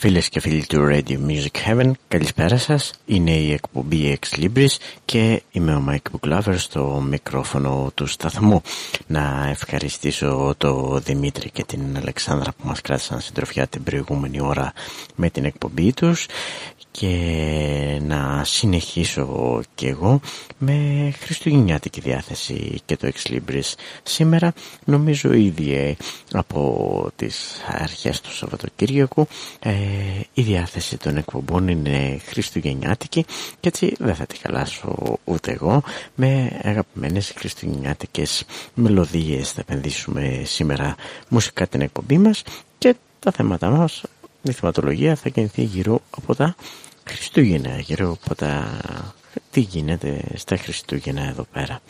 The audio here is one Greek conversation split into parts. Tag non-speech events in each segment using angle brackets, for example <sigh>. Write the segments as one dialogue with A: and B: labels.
A: Φίλες και φίλοι του Radio Music Heaven, καλησπέρα σας. Είναι η εκπομπή Ex Libris και είμαι ο Mike Booklover στο μικρόφωνο του σταθμού. Να ευχαριστήσω το Δημήτρη και την Αλεξάνδρα που μας κράτησαν συντροφιά την προηγούμενη ώρα με την εκπομπή τους και να συνεχίσω και εγώ με χριστουγεννιάτικη διάθεση και το Ex Libris. Σήμερα νομίζω ήδη από τις αρχές του Σαββατοκύριακου ε, η διάθεση των εκπομπών είναι χριστουγεννιάτικη και έτσι δεν θα τη χαλάσω ούτε εγώ με αγαπημένες χριστουγεννιάτικες μελωδίες θα επενδύσουμε σήμερα μουσικά την εκπομπή μας και τα θέματα μας η θεματολογία θα κινηθεί γύρω από τα Χριστούγεννα, γύρω από τα τι γίνεται στα Χριστούγεννα εδώ πέρα.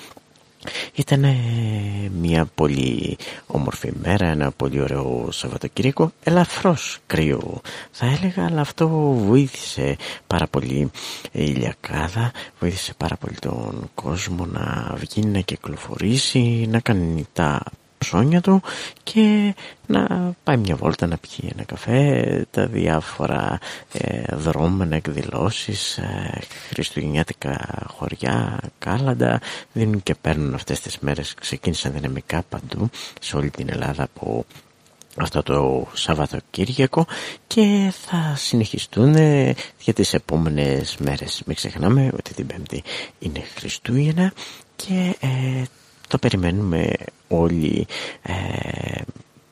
A: Ήταν μια πολύ όμορφη μέρα, ένα πολύ ωραίο Σαββατοκύριακο, ελαφρώς κρύο θα έλεγα, αλλά αυτό βοήθησε πάρα πολύ η ηλιακάδα, βοήθησε πάρα πολύ τον κόσμο να βγει, να κυκλοφορήσει, να κάνει τα ψώνια του και να πάει μια βόλτα να πιει ένα καφέ, τα διάφορα ε, δρόμενα εκδηλώσεις, ε, χριστουγεννιάτικα χωριά, κάλαντα, δίνουν και παίρνουν αυτές τις μέρες, ξεκίνησαν δυναμικά παντού σε όλη την Ελλάδα από αυτό το Σαββατοκύριακο και θα συνεχιστούν για τις επόμενες μέρες. Μην ξεχνάμε ότι την Πέμπτη είναι Χριστούγεννα και ε, το περιμένουμε όλοι ε,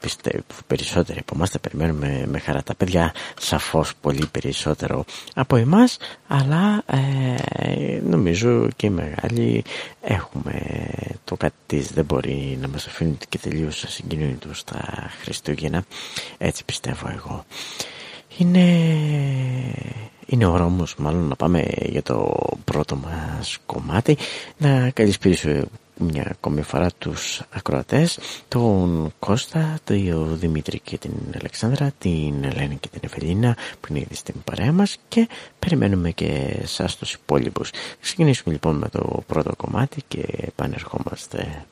A: πιστεύω περισσότεροι από εμάς τα περιμένουμε με χαρά. Τα παιδιά σαφώς πολύ περισσότερο από εμάς αλλά ε, νομίζω και οι μεγάλοι έχουμε το κάτι της. Δεν μπορεί να μας αφήνει και τελείως του στα Χριστούγεννα. Έτσι πιστεύω εγώ. Είναι, είναι ώρα όμως μάλλον να πάμε για το πρώτο μας κομμάτι. Να καλησπίσω μια ακόμη φορά τους ακροατές τον Κώστα, τον Δημήτρη και την Αλεξάνδρα την Ελένη και την Ευελίνα που είναι ήδη στην παρέα μας και περιμένουμε και εσάς τους υπόλοιπους. Ξεκινήσουμε λοιπόν με το πρώτο κομμάτι και επανερχόμαστε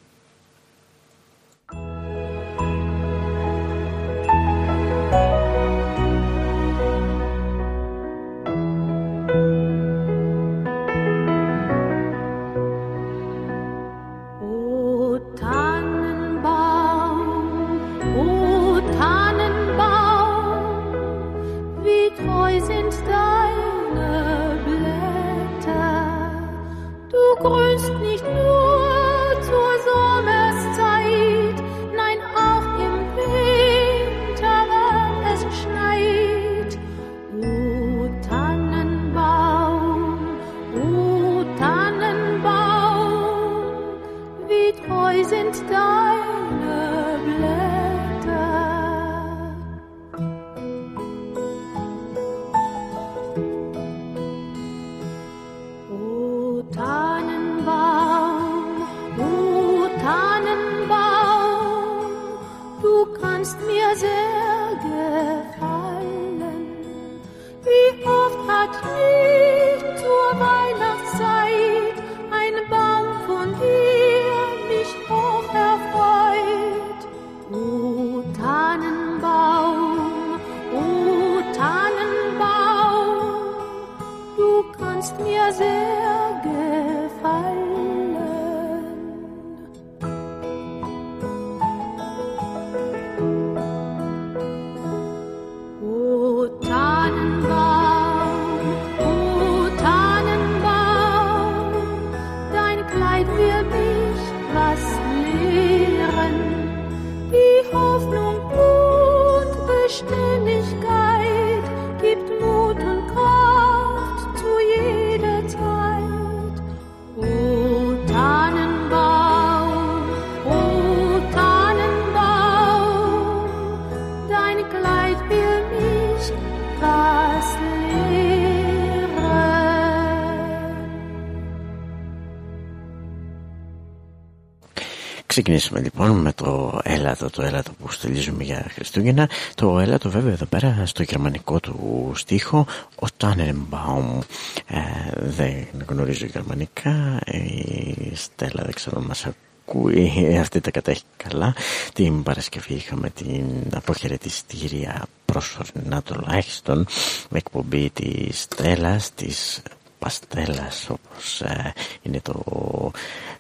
A: Ξεκινήσουμε λοιπόν με το έλατο, το έλατο που στελίζουμε για Χριστούγεννα. Το έλατο βέβαια εδώ πέρα στο γερμανικό του στίχο, ο Tannenbaum. Ε, δεν γνωρίζω γερμανικά, η Στέλλα δεν ξέρω μας ακούει αυτή τα κατέχει καλά την Παρασκευή είχαμε την αποχαιρετιστήρια προσωρινά τουλάχιστον με εκπομπή της Τρέλας της Παστέλας όπως ε, είναι το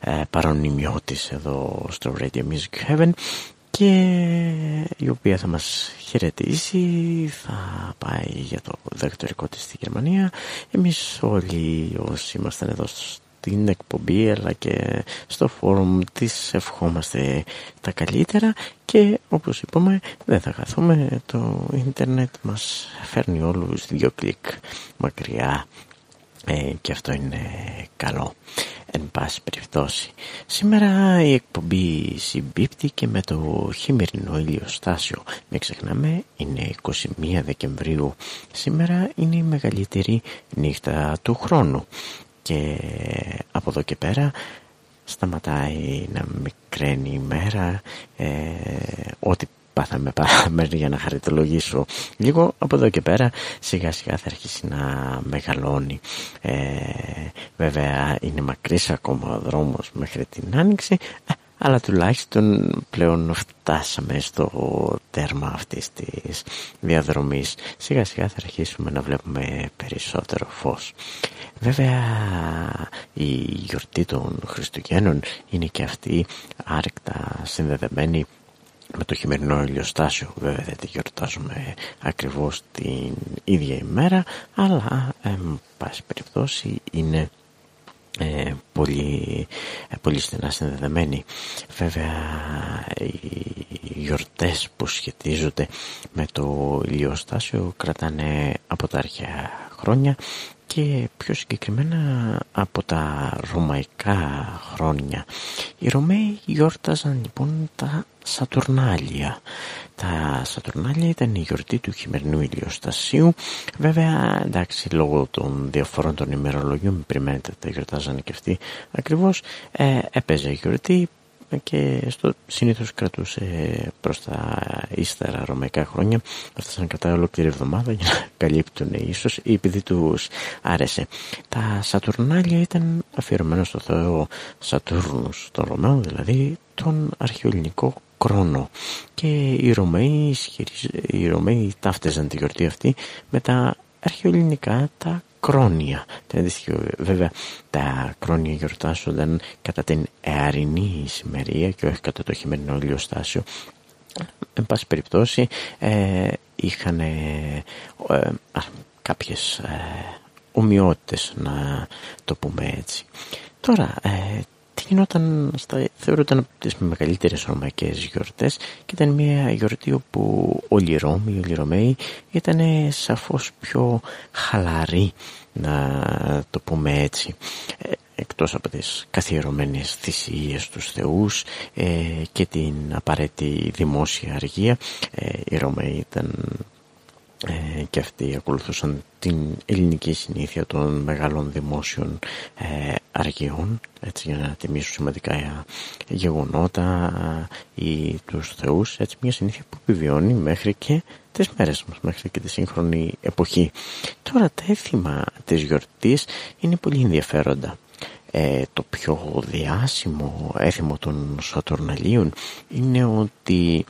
A: ε, παρονιμιό της εδώ στο Radio Music Heaven και η οποία θα μας χαιρετήσει θα πάει για το δεκτορικό της στη Γερμανία. Εμείς όλοι όσοι ήμασταν εδώ στην εκπομπή αλλά και στο φόρουμ της ευχόμαστε τα καλύτερα και όπως είπαμε δεν θα χαθούμε το ίντερνετ μας φέρνει όλους δύο κλικ μακριά ε, και αυτό είναι καλό εν πάση περιπτώσει. Σήμερα η εκπομπή συμπίπτει και με το χειμερινό ηλιοστάσιο. Μην ξεχνάμε είναι 21 Δεκεμβρίου. Σήμερα είναι η μεγαλύτερη νύχτα του χρόνου. Και από εδώ και πέρα σταματάει να μικραίνει η μέρα. Ε, ό,τι πάθαμε παραμένει για να χαριτολογήσω. Λίγο από εδώ και πέρα σιγά σιγά θα αρχίσει να μεγαλώνει. Ε, βέβαια είναι μακρύς ακόμα ο δρόμος μέχρι την άνοιξη ε, αλλά τουλάχιστον πλέον φτάσαμε στο τέρμα αυτής της διαδρομής. Σιγά σιγά θα αρχίσουμε να βλέπουμε περισσότερο φως. Βέβαια η γιορτή των Χριστουγέννων είναι και αυτή άρρηκτα συνδεδεμένη με το χειμερινό ηλιοστάσιο βέβαια δεν τη γιορτάζουμε ακριβώς την ίδια ημέρα αλλά εν πάση περιπτώσει είναι ε, πολύ, ε, πολύ στενά συνδεδεμένη βέβαια οι γιορτές που σχετίζονται με το ηλιοστάσιο κρατάνε από τα αρχαία χρόνια και πιο συγκεκριμένα από τα ρωμαϊκά χρόνια. Οι Ρωμαίοι γιόρταζαν λοιπόν τα Σατουρνάλια. Τα Σατουρνάλια ήταν η γιορτή του χειμερινού ηλιοστασίου. Βέβαια, εντάξει, λόγω των διαφορών των ημερολογιών, περιμένετε, τα γιορτάζανε και αυτοί ακριβώς, ε, έπαιζε η γιορτή και στο συνήθως κρατούσε προς τα ύστερα ρωμαϊκά χρόνια έφτασαν κατά ολόκληρη εβδομάδα για να καλύπτουν ίσως ή επειδή τους άρεσε τα Σατουρνάλια ήταν αφιερωμένα στο θεό Σατούρνους των Ρωμαίων δηλαδή τον αρχαιοελληνικό κρόνο και οι Ρωμαίοι, οι Ρωμαίοι ταύτεζαν τη γιορτή αυτή με τα αρχαιοελληνικά τα κρόνια. βέβαια τα κρόνια γιορτάζονταν κατά την εαρινή ησημερία και όχι κατά το χειμερινό ηλιοστάσιο. Εν πάση περιπτώσει ε, είχαν ε, ε, κάποιες ε, ομοιότητες να το πούμε έτσι. Τώρα ε, τι γινόταν στα, θεωρούταν από τις μεγαλύτερες ρωμαϊκές γιορτές και ήταν μια γιορτή όπου όλοι οι Ρώμοι, όλοι οι Ρωμαίοι ήταν σαφώς πιο χαλαροί να το πούμε έτσι. Ε, εκτός από τις καθιερωμένες θυσίες τους θεούς ε, και την απαραίτητη δημόσια αργία ε, οι Ρωμαίοι ήταν ε, και αυτοί ακολουθούσαν την ελληνική συνήθεια των μεγάλων δημόσιων ε, αργιών έτσι για να τιμήσουν σημαντικά γεγονότα ή τους θεούς έτσι μια συνήθεια που επιβιώνει μέχρι και τις μέρες μας μέχρι και τη σύγχρονη εποχή. Τώρα τα έθιμα της γιορτής είναι πολύ ενδιαφέροντα. Ε, το πιο διάσημο έθιμο των Σατουρναλίων είναι ότι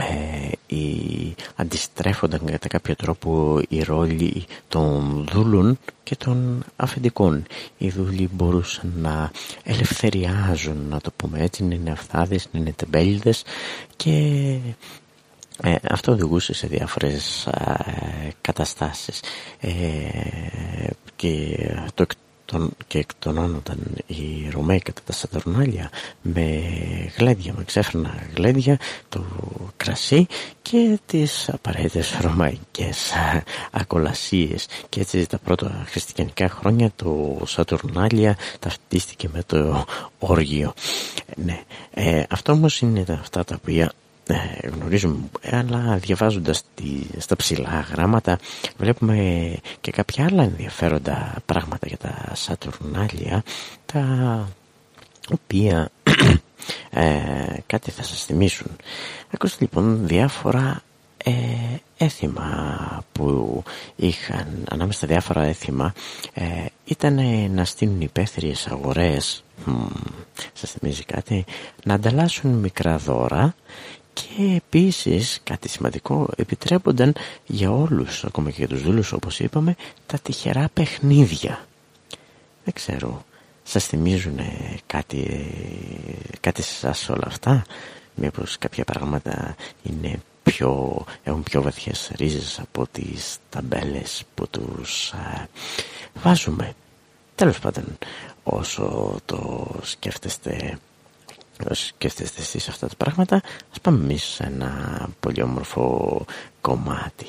A: ε, οι, αντιστρέφονταν κατά κάποιο τρόπο οι ρόλοι των δούλων και των αφεντικών. Οι δούλοι μπορούσαν να ελευθεριάζουν, να το πούμε έτσι, να είναι αυθάδες, να είναι τεμπέλιδες και ε, αυτό οδηγούσε σε διάφορες ε, καταστάσεις ε, και το τον, και εκτονώνονταν οι Ρωμαίοι κατά τα Σατουρνάλια με γλέδια, με ξέφρανα γλέδια, το κρασί και τις απαραίτητες ρωμαϊκές ακολασίες και έτσι τα πρώτα χριστιανικά χρόνια το Σατουρνάλια ταυτίστηκε με το όργιο. Ναι, ε, αυτό όμως είναι αυτά τα οποία ε, γνωρίζουμε αλλά διαβάζοντας τη, στα ψηλά γράμματα βλέπουμε και κάποια άλλα ενδιαφέροντα πράγματα για τα Σατουρνάλια τα οποία <clears throat> ε, κάτι θα σας θυμίσουν. Ακούστε λοιπόν διάφορα ε, έθιμα που είχαν ανάμεσα στα διάφορα έθιμα ε, ήταν να στείλουν υπαίθριες αγορές σας θυμίζει κάτι να ανταλλάσσουν μικρά δώρα και επίσης κάτι σημαντικό επιτρέπονταν για όλους ακόμα και για τους δούλους όπως είπαμε τα τυχερά παιχνίδια. Δεν ξέρω σας θυμίζουν κάτι, κάτι σε εσάς όλα αυτά; Μήπως κάποια πράγματα είναι πιο, έχουν πιο βαθιές ρίζες από τις ταμπέλες που τους βάζουμε; Τέλος πάντων όσο το σκέφτεστε σκέφτεστε εσείς αυτά τα πράγματα ας πάμε εμείς σε ένα πολύ όμορφο κομμάτι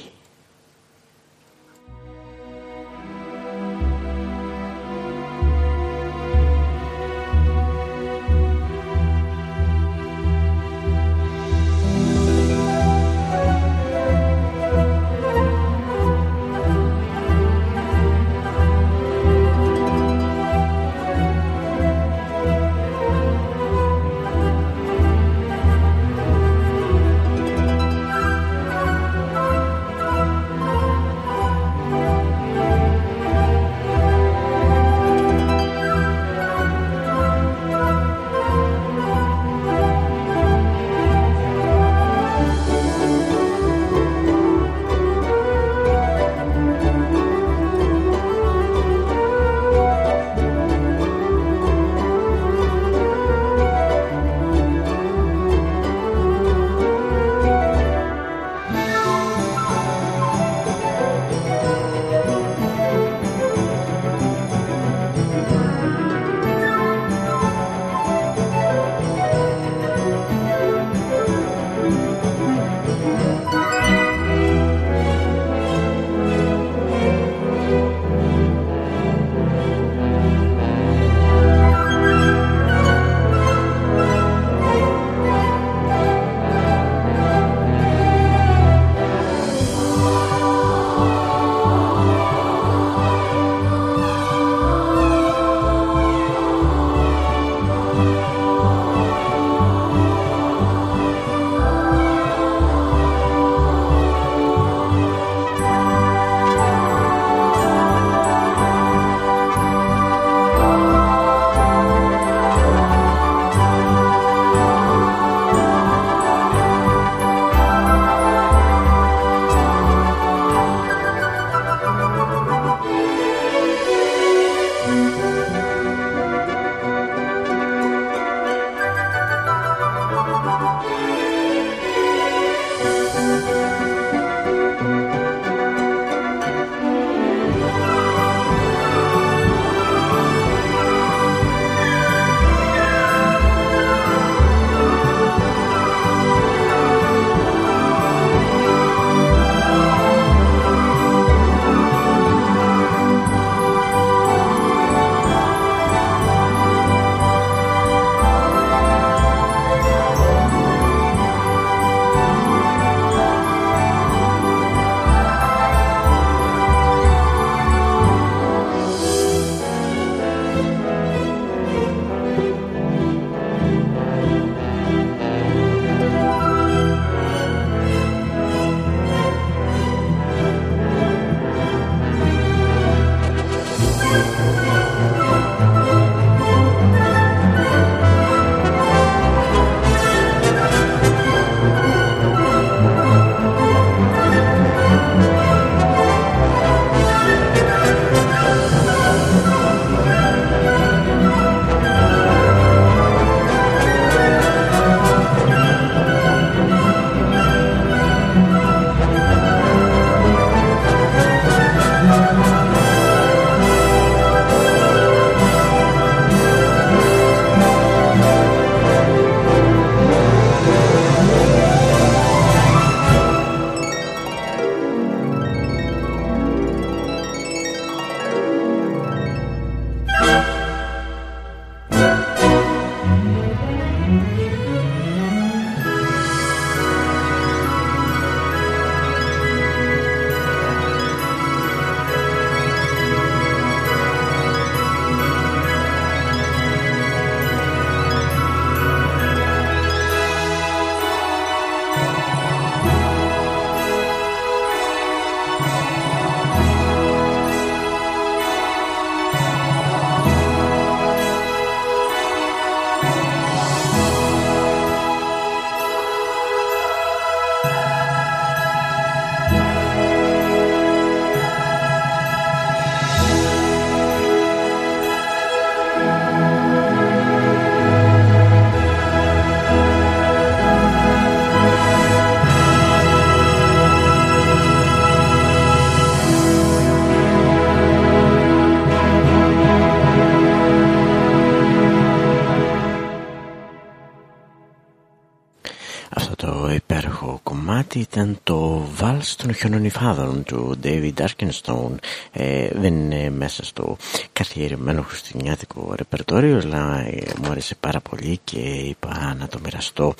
A: ήταν το Βάλς των χιονονιφάδων του David Arkenstone. Ε, δεν είναι μέσα στο καθιερημένο χριστουγεννιάτικο ρεπερτόριο, αλλά ε, μου άρεσε πάρα πολύ και είπα να το μοιραστώ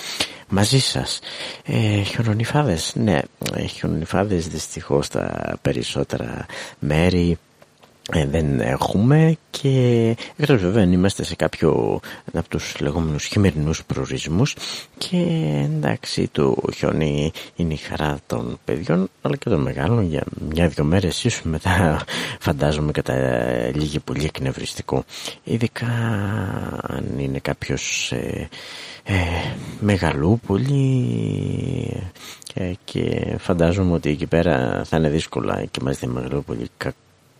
A: μαζί σας. Ε, χιονονιφάδες, ναι, ε, χιονονιφάδες δυστυχώς τα περισσότερα μέρη ε, δεν έχουμε και εκτός βέβαια είμαστε σε κάποιο από τους λεγόμενους χειμερινούς προορισμούς και εντάξει το χιόνι είναι η χαρά των παιδιών αλλά και των μεγάλων. Για μια-δυο μέρες ίσως μετά <laughs> φαντάζομαι κατά λίγη πολύ εκνευριστικό. Ειδικά αν είναι κάποιος ε, ε, μεγαλούπολη ε, και φαντάζομαι ότι εκεί πέρα θα είναι δύσκολα και μας δει μεγαλούπολη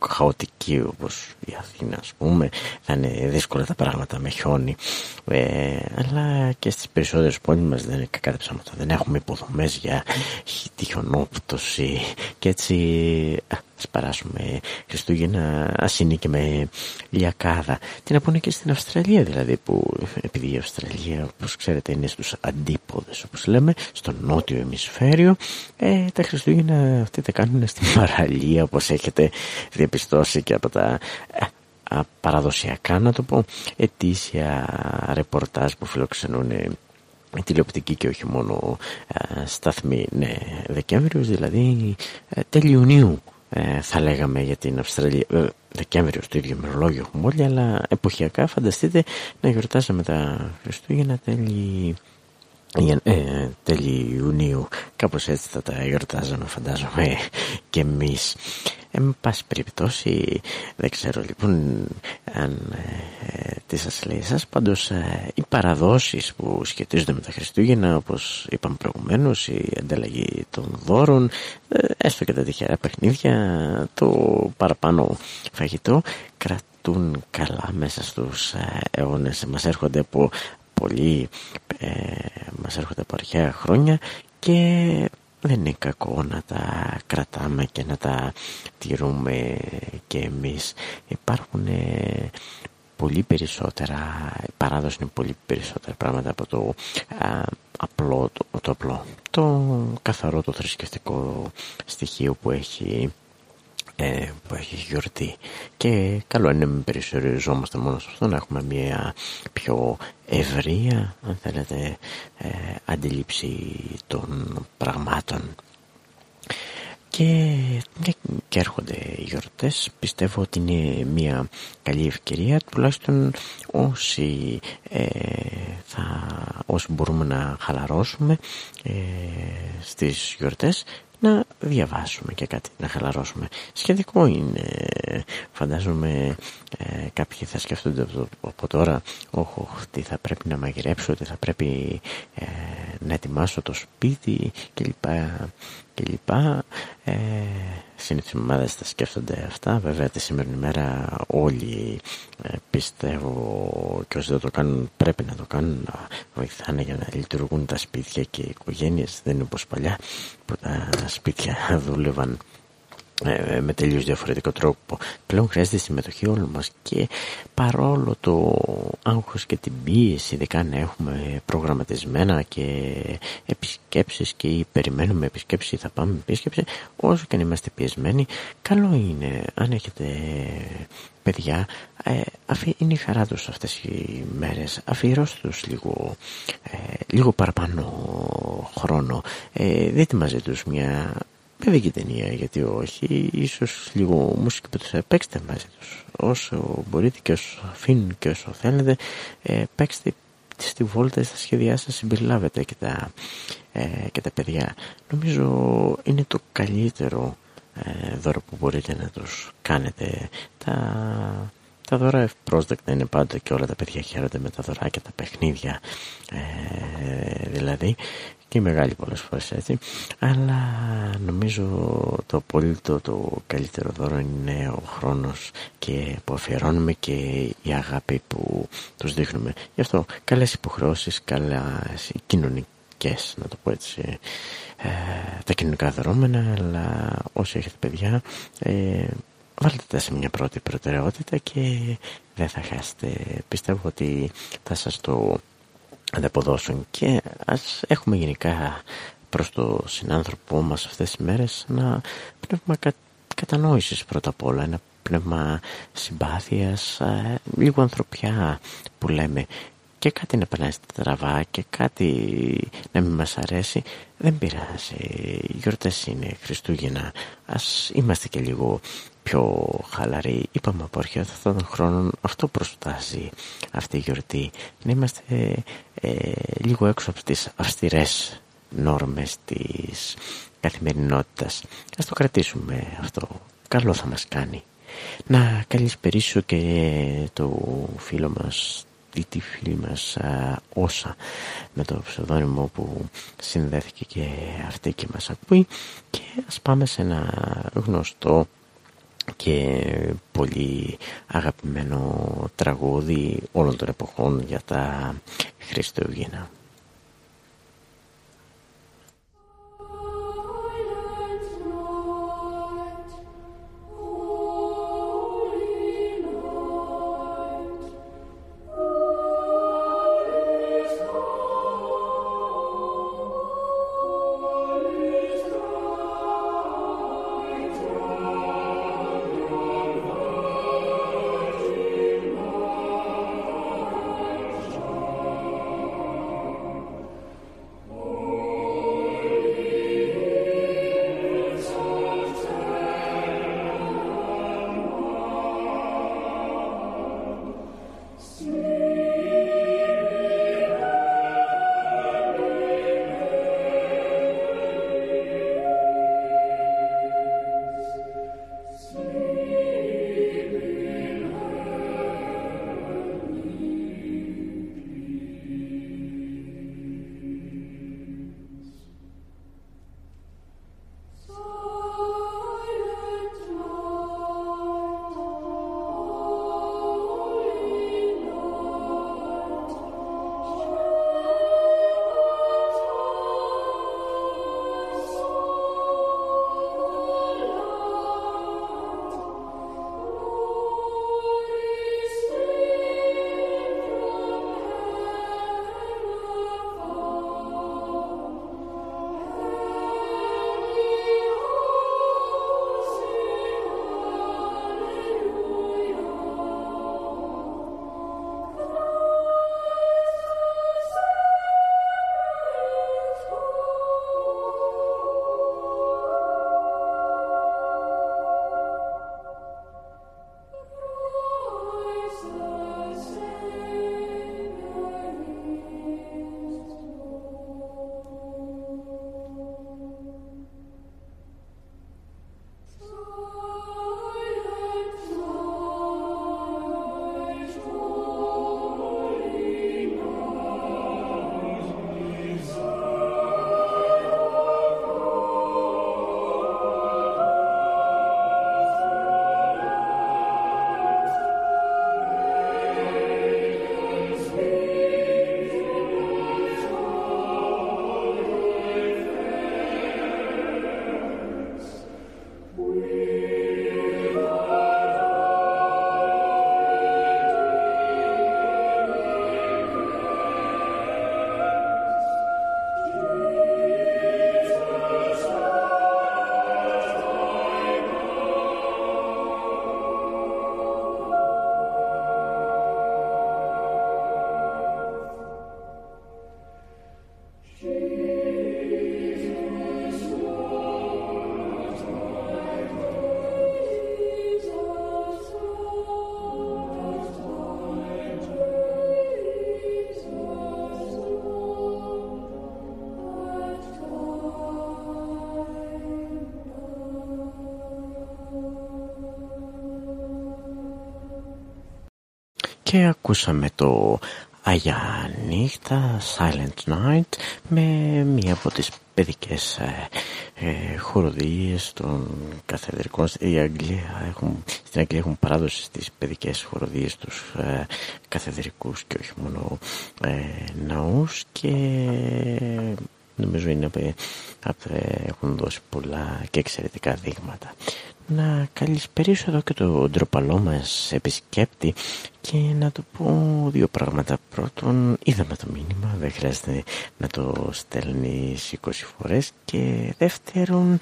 A: χαοτική όπως η Αθήνα ας πούμε. Θα είναι δύσκολα τα πράγματα με χιόνι. Ε, αλλά και στις περισσότερες πόλεις μας δεν είναι κακά τα ψάματα δεν έχουμε υποδομές για τη χιονόπτωση και έτσι ας παράσουμε Χριστούγεννα ας είναι και με λιακάδα. Τι να πούνε και στην Αυστραλία δηλαδή που επειδή η Αυστραλία όπως ξέρετε είναι στους αντίποδες όπως λέμε στο νότιο ημισφαίριο ε, τα Χριστούγεννα αυτοί τα κάνουν στην παραλία όπως έχετε διαπιστώσει και από τα ε, παραδοσιακά να το πω ετήσια ρεπορτάζ που φιλοξενούν τηλεοπτική και όχι μόνο ε, σταθμή ναι, Δεκέμβριος δηλαδή ε, τέλη Ιουνίου ε, θα λέγαμε για την Αυστραλία ε, Δεκέμβριο στο ίδιο μερολόγιο έχουμε όλοι αλλά εποχιακά φανταστείτε να γιορτάζαμε τα Χριστούγεννα τέλη ε, τέλη Ιουνίου κάπως έτσι θα τα γιορτάζαμε φαντάζομαι και εμείς. Εν πάση περιπτώσει δεν ξέρω λοιπόν αν ε, τι σας λέει σας πάντως ε, οι παραδόσεις που σχετίζονται με τα Χριστούγεννα όπως είπαμε προηγουμένως η ανταλλαγή των δώρων ε, έστω και τα τυχερά παιχνίδια το παραπάνω φαγητό κρατούν καλά μέσα στους ε, αιώνες. Μας έρχονται από πολύ ε, μας έρχονται από αρχαία χρόνια και δεν είναι κακό να τα κρατάμε και να τα τηρούμε και εμείς. Υπάρχουν ε, πολύ περισσότερα, η παράδοση είναι πολύ περισσότερα πράγματα από το απλό, το, το απλό, το καθαρό, το θρησκευτικό στοιχείο που έχει ε, που έχει γιορτή. Και καλό είναι μην περιοριζόμαστε μόνο σε αυτό να έχουμε μια πιο ευρεία αν θέλετε ε, αντίληψη των πραγμάτων. Και, και έρχονται οι γιορτές. Πιστεύω ότι είναι μια καλή ευκαιρία τουλάχιστον όσοι, ε, θα, όσοι μπορούμε να χαλαρώσουμε ε, στις γιορτές να διαβάσουμε και κάτι, να χαλαρώσουμε. Σχετικό είναι, φαντάζομαι ε, κάποιοι θα σκέφτονται από, από τώρα, όχι, τι θα πρέπει να μαγειρέψω, τι θα πρέπει ε, να ετοιμάσω το σπίτι κλπ και λοιπά. Ε, συνήθως οι μαμάδες τα σκέφτονται αυτά. Βέβαια τη σημερινή μέρα όλοι ε, πιστεύω και όσοι δεν το κάνουν πρέπει να το κάνουν να βοηθάνε για να λειτουργούν τα σπίτια και οι οικογένειες. Δεν είναι όπως παλιά που τα σπίτια <laughs> δούλευαν ε, με τελείως διαφορετικό τρόπο. Πλέον χρειάζεται συμμετοχή όλων μας και παρόλο το άγχος και την πίεση, ειδικά αν έχουμε προγραμματισμένα και επισκέψεις και περιμένουμε επισκέψεις ή θα πάμε επίσκεψη, όσο και αν είμαστε πιεσμένοι, καλό είναι αν έχετε παιδιά, ε, είναι η χαρά τους αυτές οι μέρες, αφιερώστε τους λίγο, ε, λίγο παραπάνω χρόνο, ε, δείτε μαζί τους μια παιδική ταινία γιατί όχι. Ίσως λίγο μουσική που τους παίξτε μαζί τους. Όσο μπορείτε και όσο αφήνουν και όσο θέλετε ε, παίξτε στη βόλτα στα σχέδιά σας συμπεριλάβετε και τα, ε, και τα παιδιά. Νομίζω είναι το καλύτερο ε, δώρο που μπορείτε να τους κάνετε. Τα, τα δώρα ευπρόσδεκτα είναι πάντα και όλα τα παιδιά χαίρονται με τα δωράκια, τα παιχνίδια. Ε, δηλαδή και μεγάλη πολλές φορές έτσι. Αλλά νομίζω το απόλυτο το καλύτερο δώρο είναι ο χρόνος και που αφιερώνουμε και η αγάπη που τους δείχνουμε. Γι' αυτό καλές υποχρεώσεις καλά κοινωνικές να το πω έτσι ε, τα κοινωνικά δρόμενα αλλά όσοι έχετε παιδιά ε, βάλτε τα σε μια πρώτη προτεραιότητα και δεν θα χάσετε. Πιστεύω ότι θα σας το ανταποδώσουν. Και ας έχουμε γενικά προς το συνάνθρωπό μας αυτές τις μέρες ένα πνεύμα κα, κατανόησης πρώτα απ' όλα, ένα πνεύμα συμπάθειας, ε, λίγο ανθρωπιά που λέμε. Και κάτι να περνάει στα τραβά και κάτι να μην μας αρέσει δεν πειράζει, οι γιορτές είναι Χριστούγεννα. Ας είμαστε και λίγο πιο χαλαροί. Είπαμε από αρχή αυτόν τον χρόνο αυτό προστάζει αυτή η γιορτή. Να είμαστε ε, λίγο έξω από τις αυστηρές νόρμες της καθημερινότητας. Ας το κρατήσουμε αυτό. Καλό θα μας κάνει. Να καλησπερίσω και το φίλο μας ή τη φίλη μας Όσα με το ψευδόνυμο που συνδέθηκε και αυτή και μας ακούει. Και ας πάμε σε ένα γνωστό και πολύ αγαπημένο τραγούδι όλων των εποχών για τα Χριστούγεννα. Και ακούσαμε το Αγιά Νύχτα, Silent Night με μία από τις παιδικές ε, ε, χοροδίες των καθεδρικών η Αγγλία έχουν, στην Αγγλία έχουν παράδοση στις παιδικές χοροδίες τους ε, καθεδρικούς και όχι μόνο ε, ναούς και νομίζω είναι, έχουν δώσει πολλά και εξαιρετικά δείγματα να καλησπερίσω εδώ και το ντροπαλό μας επισκέπτη και να του πω δύο πράγματα. Πρώτον, είδαμε το μήνυμα, δεν χρειάζεται να το στέλνεις 20 φορές και δεύτερον,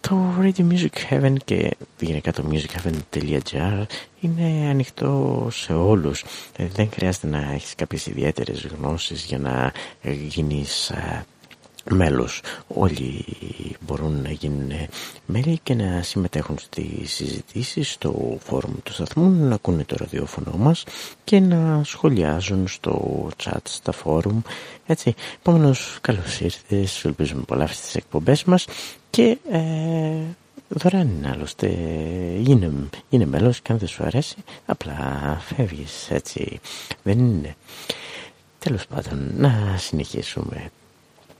A: το Radio Music Heaven και γενικά το musicheaven.gr είναι ανοιχτό σε όλους. Ε, δεν χρειάζεται να έχεις κάποιες ιδιαίτερες γνώσεις για να γίνεις ε, μέλος. Όλοι μπορούν να γίνουν μέλη και να συμμετέχουν στις συζητήσεις στο φόρουμ του σταθμού, να ακούνε το ραδιόφωνο μας και να σχολιάζουν στο chat, στα φόρουμ. Έτσι, επόμενος καλώς ήρθες, ελπίζουμε πολλά στις εκπομπές μας και ε, δωρεάν είναι άλλωστε, είναι, είναι μέλος και αν δεν σου αρέσει απλά φεύγεις έτσι, δεν είναι. Τέλος πάντων, να συνεχίσουμε.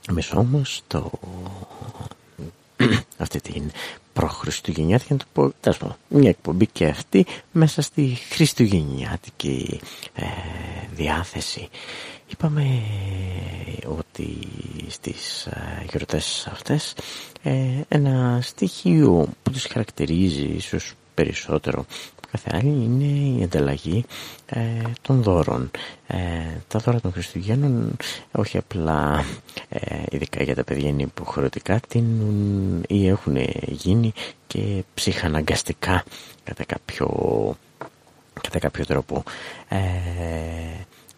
A: Εμείς όμως το... <clears throat> αυτή την προχριστουγεννιάτικη να το πω, τέλος πάντων, μια εκπομπή και αυτή μέσα στη χριστουγεννιάτικη ε, διάθεση. Είπαμε ότι στις ε, γιορτές αυτές ε, ένα στοιχείο που τις χαρακτηρίζει ίσως περισσότερο κάθε άλλη είναι η ανταλλαγή ε, των δώρων. Ε, τα δώρα των Χριστουγέννων όχι απλά ε, ειδικά για τα παιδιά είναι υποχρεωτικά τίνουν ή έχουν γίνει και ψυχαναγκαστικά κατά κάποιο, κατά κάποιο τρόπο. Ε,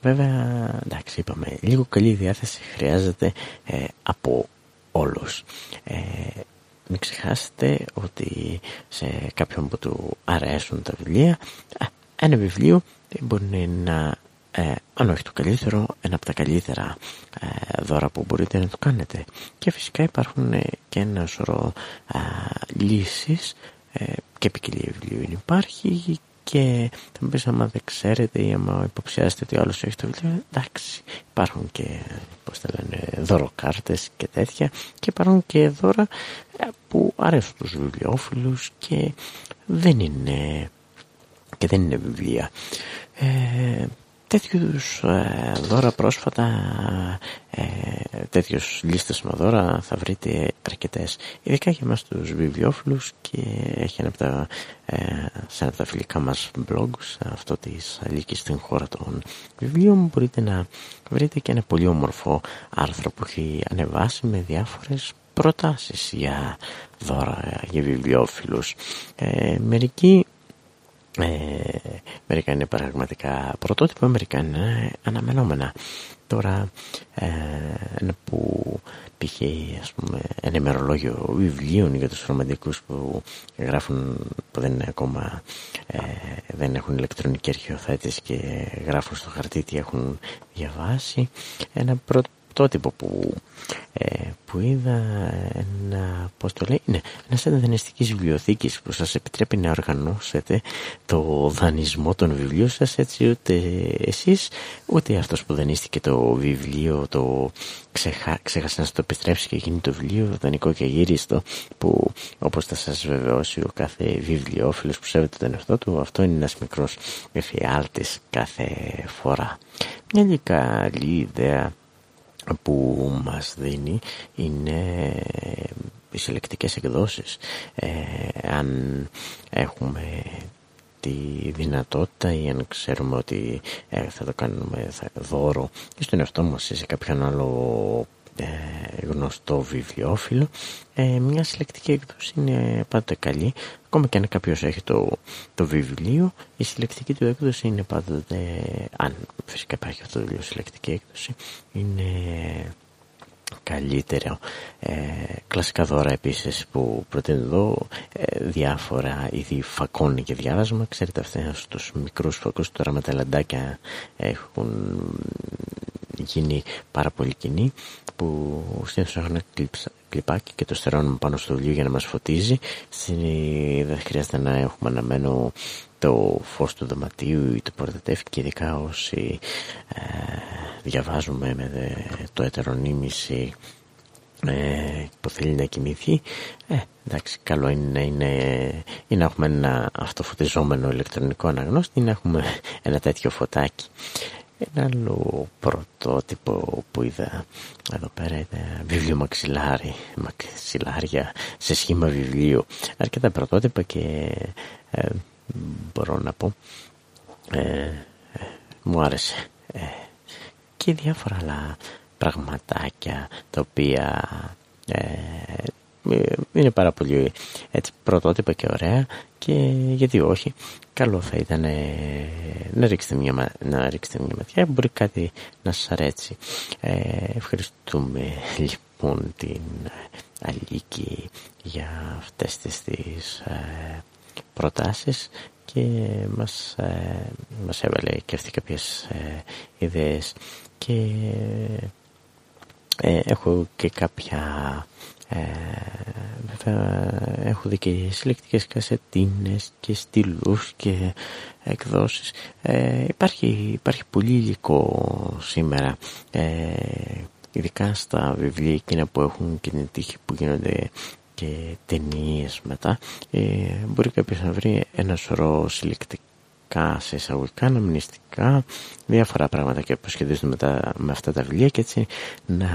A: βέβαια, εντάξει είπαμε, λίγο καλή διάθεση χρειάζεται από όλους. Μην ξεχάσετε ότι σε κάποιον που του αρέσουν τα βιβλία, ένα βιβλίο μπορεί να, ε, αν όχι το καλύτερο, ένα από τα καλύτερα ε, δώρα που μπορείτε να το κάνετε. Και φυσικά υπάρχουν ε, και ένα σωρό ε, λύσεις ε, και ποικιλία βιβλίων υπάρχει και θα μου πεις άμα δεν ξέρετε ή άμα υποψιάζετε ότι άλλος έχει το βιβλίο εντάξει υπάρχουν και πώς τα λένε δωροκάρτες και τέτοια. Και υπάρχουν και δώρα ε, που αρέσουν τους βιβλιοφίλους και δεν είναι και δεν είναι βιβλία. Ε, τέτοιους ε, δώρα πρόσφατα ε, τέτοιους λίστες με δώρα θα βρείτε αρκετές. Ειδικά για εμάς τους βιβλιοφίλους και έχει ένα από τα ε, σε ένα από τα φιλικά μας blogs αυτό της αλήκης στην χώρα των βιβλίων μπορείτε να βρείτε και ένα πολύ όμορφο άρθρο που έχει ανεβάσει με διάφορες προτάσεις για δώρα για βιβλιοφίλους ε, μερικοί ε, μερικά είναι πραγματικά πρωτότυπα, μερικά είναι αναμενόμενα. Τώρα, ε, ένα που π.χ. ας πούμε ένα ημερολόγιο βιβλίων για τους ρομαντικούς που γράφουν που δεν είναι ακόμα ε, δεν έχουν ηλεκτρονική αρχαιοθέτηση και γράφουν στο χαρτί τι έχουν διαβάσει ένα πρώτο πρωτότυπο που, ε, που είδα ένα, πώς το λέει, ναι, ένας δανειστικής βιβλιοθήκης που σας επιτρέπει να οργανώσετε το δανεισμό των βιβλίων σας έτσι ούτε εσείς ούτε αυτός που δανείστηκε το βιβλίο το ξεχά, ξέχασε να το επιστρέψει και γίνει το βιβλίο δανεικό και γύριστο που όπως θα σας βεβαιώσει ο κάθε βιβλιοφίλος που σέβεται τον εαυτό του αυτό είναι ένας μικρός εφιάλτης κάθε φορά. Μια καλή ιδέα που μας δίνει είναι οι συλλεκτικές εκδόσεις. Ε, αν έχουμε τη δυνατότητα ή αν ξέρουμε ότι ε, θα το κάνουμε θα, δώρο ή στον εαυτό μας ή σε κάποιον άλλο ε, γνωστό βιβλιοφίλο ε, μια συλλεκτική έκδοση είναι πάντοτε καλή. Ακόμα και αν κάποιος έχει το, το βιβλίο η συλλεκτική του έκδοση είναι πάντοτε αν φυσικά υπάρχει αυτό το βιβλίο συλλεκτική έκδοση είναι καλύτερο. Ε, κλασικά δώρα επίσης που προτείνω εδώ ε, διάφορα είδη φακών και διάβασμα ξέρετε αυτά στους μικρούς φακούς τώρα με τα λαντάκια έχουν γίνει πάρα πολύ κοινή που συνήθως έχουν κλιπάκι και το στερώνουμε πάνω στο βιβλίο για να μας φωτίζει. Δεν χρειάζεται να έχουμε αναμένο το φως του δωματίου ή το πορτατέφι και ειδικά όσοι ε, διαβάζουμε με το ετερονίμηση ε, που θέλει να κοιμηθεί ε, εντάξει καλό είναι να, είναι, ή να έχουμε ένα αυτοφωτιζόμενο ηλεκτρονικό αναγνώστη ή να έχουμε ένα τέτοιο φωτάκι ένα άλλο πρωτότυπο που είδα εδώ πέρα είναι βιβλίο μαξιλάρι, μαξιλάρια σε σχήμα βιβλίου. Αρκετά πρωτότυπα και ε, μπορώ να πω ε, ε, μου άρεσε. και διάφορα άλλα πραγματάκια τα οποία είναι πάρα πολύ έτσι πρωτότυπα και ωραία και γιατί όχι καλό θα ήταν να ρίξετε μια, να ρίξετε μια ματιά μπορεί κάτι να σας αρέσει ε, ευχαριστούμε λοιπόν την Αλίκη για αυτές τις, τις ε, προτάσεις και μας, ε, μας έβαλε και αυτή κάποιες ε, ιδέες. Και ε, έχω και κάποια ε, βέβαια έχω δει και συλλεκτικές κασετίνες και στυλούς και εκδόσεις. Ε, υπάρχει, υπάρχει πολύ υλικό σήμερα ε, ειδικά στα βιβλία εκείνα που έχουν και την τύχη που γίνονται και ταινίες μετά ε, μπορεί κάποιος να βρει ένα σωρό συλλεκτικά σε εισαγωγικά, αναμνηστικά, διάφορα πράγματα και που σχεδίζονται με, με αυτά τα βιβλία και έτσι να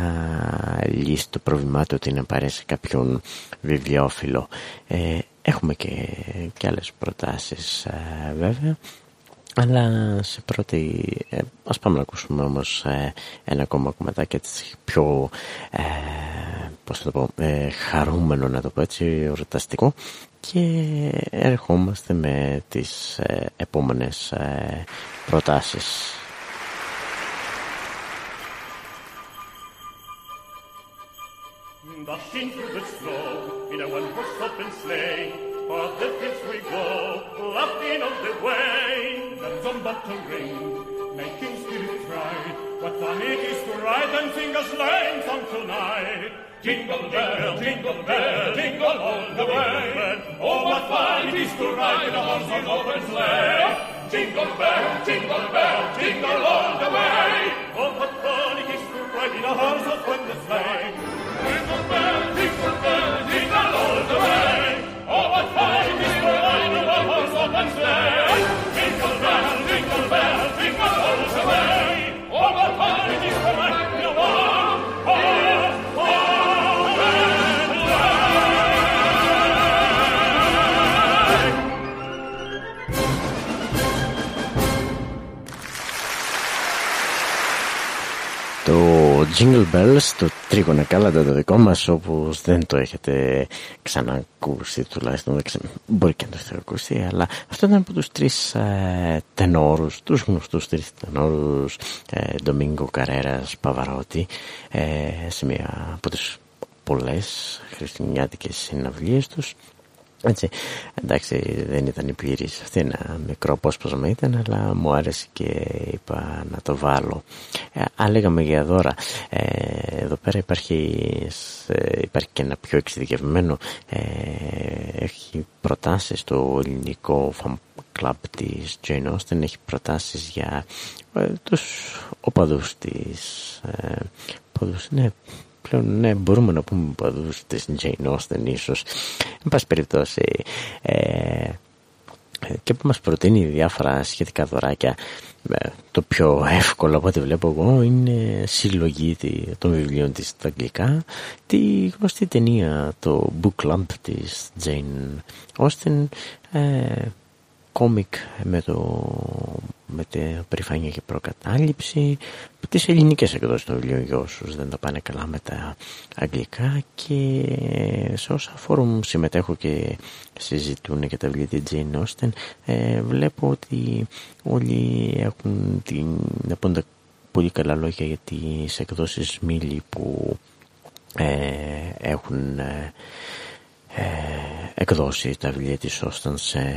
A: λύσει το πρόβλημά του ότι να πάρει σε κάποιον βιβλιοφίλο. Ε, έχουμε και, και άλλες προτάσεις ε, βέβαια. Αλλά σε πρώτη, ε, ας πάμε να ακούσουμε όμως ε, ένα ακόμα κομματάκι έτσι πιο, ε, πώς θα το πω, ε, χαρούμενο να το πω έτσι, εορταστικό και ερχόμαστε με τις ε, επόμενες ε, προτάσεις. Dashing and a sleighing song tonight! Jingle bell, jingle bell, jingle all the way. Oh, what fun it is to ride in a horse and open sleigh. Jingle bell, jingle bell, jingle all the way. Oh, what fun it is to ride in a horse and open sleigh. Jingle bell, jingle bell, jingle all the way. Oh, what fun it is to ride in a horse open sleigh. Jingle bell, jingle bell, Jingle Bells, το τρίγωνα κάλαντα το δικό μας όπως δεν το έχετε ξανακούσει τουλάχιστον μπορεί και να το έχετε ακούσει αλλά αυτό ήταν από τους τρεις ε, τενόρους τους γνωστούς τρεις τενόρους ε, Ντομίνγκο Καρέρας Παβαρότη ε, σε μια από τις πολλές χριστουγεννιάτικες συναυλίες τους έτσι, εντάξει δεν ήταν η πλήρης αυτή ένα μικρό απόσπασμα ήταν αλλά μου άρεσε και είπα να το βάλω. Ε, αν λέγαμε για δώρα. Ε, εδώ πέρα υπάρχει, υπάρχει και ένα πιο εξειδικευμένο ε, έχει προτάσεις στο ελληνικό fan club της Jane Austen έχει προτάσεις για ε, τους οπαδούς της ε, οπαδούς, ναι πλέον ναι, μπορούμε να πούμε παδούς της Jane Austen ίσως. Εν πάση περιπτώσει, ε, και που μας προτείνει διάφορα σχετικά δωράκια ε, το πιο εύκολο από ό,τι βλέπω εγώ είναι συλλογή των βιβλίων της στα αγγλικά τη γνωστή ταινία το Book Lump της Jane Austen ε, κόμικ με, το, με την περηφάνεια και προκατάληψη. Τις ελληνικές εκδόσεις των βιβλίων για όσους δεν τα πάνε καλά με τα αγγλικά και σε όσα φόρουμ συμμετέχω και συζητούν και τα βιβλία της Jane Austen ε, βλέπω ότι όλοι έχουν την, να πούν πολύ καλά λόγια για τις εκδόσεις Μίλη που ε, έχουν ε, ε, εκδώσει τα βιβλία της Όσταν σε,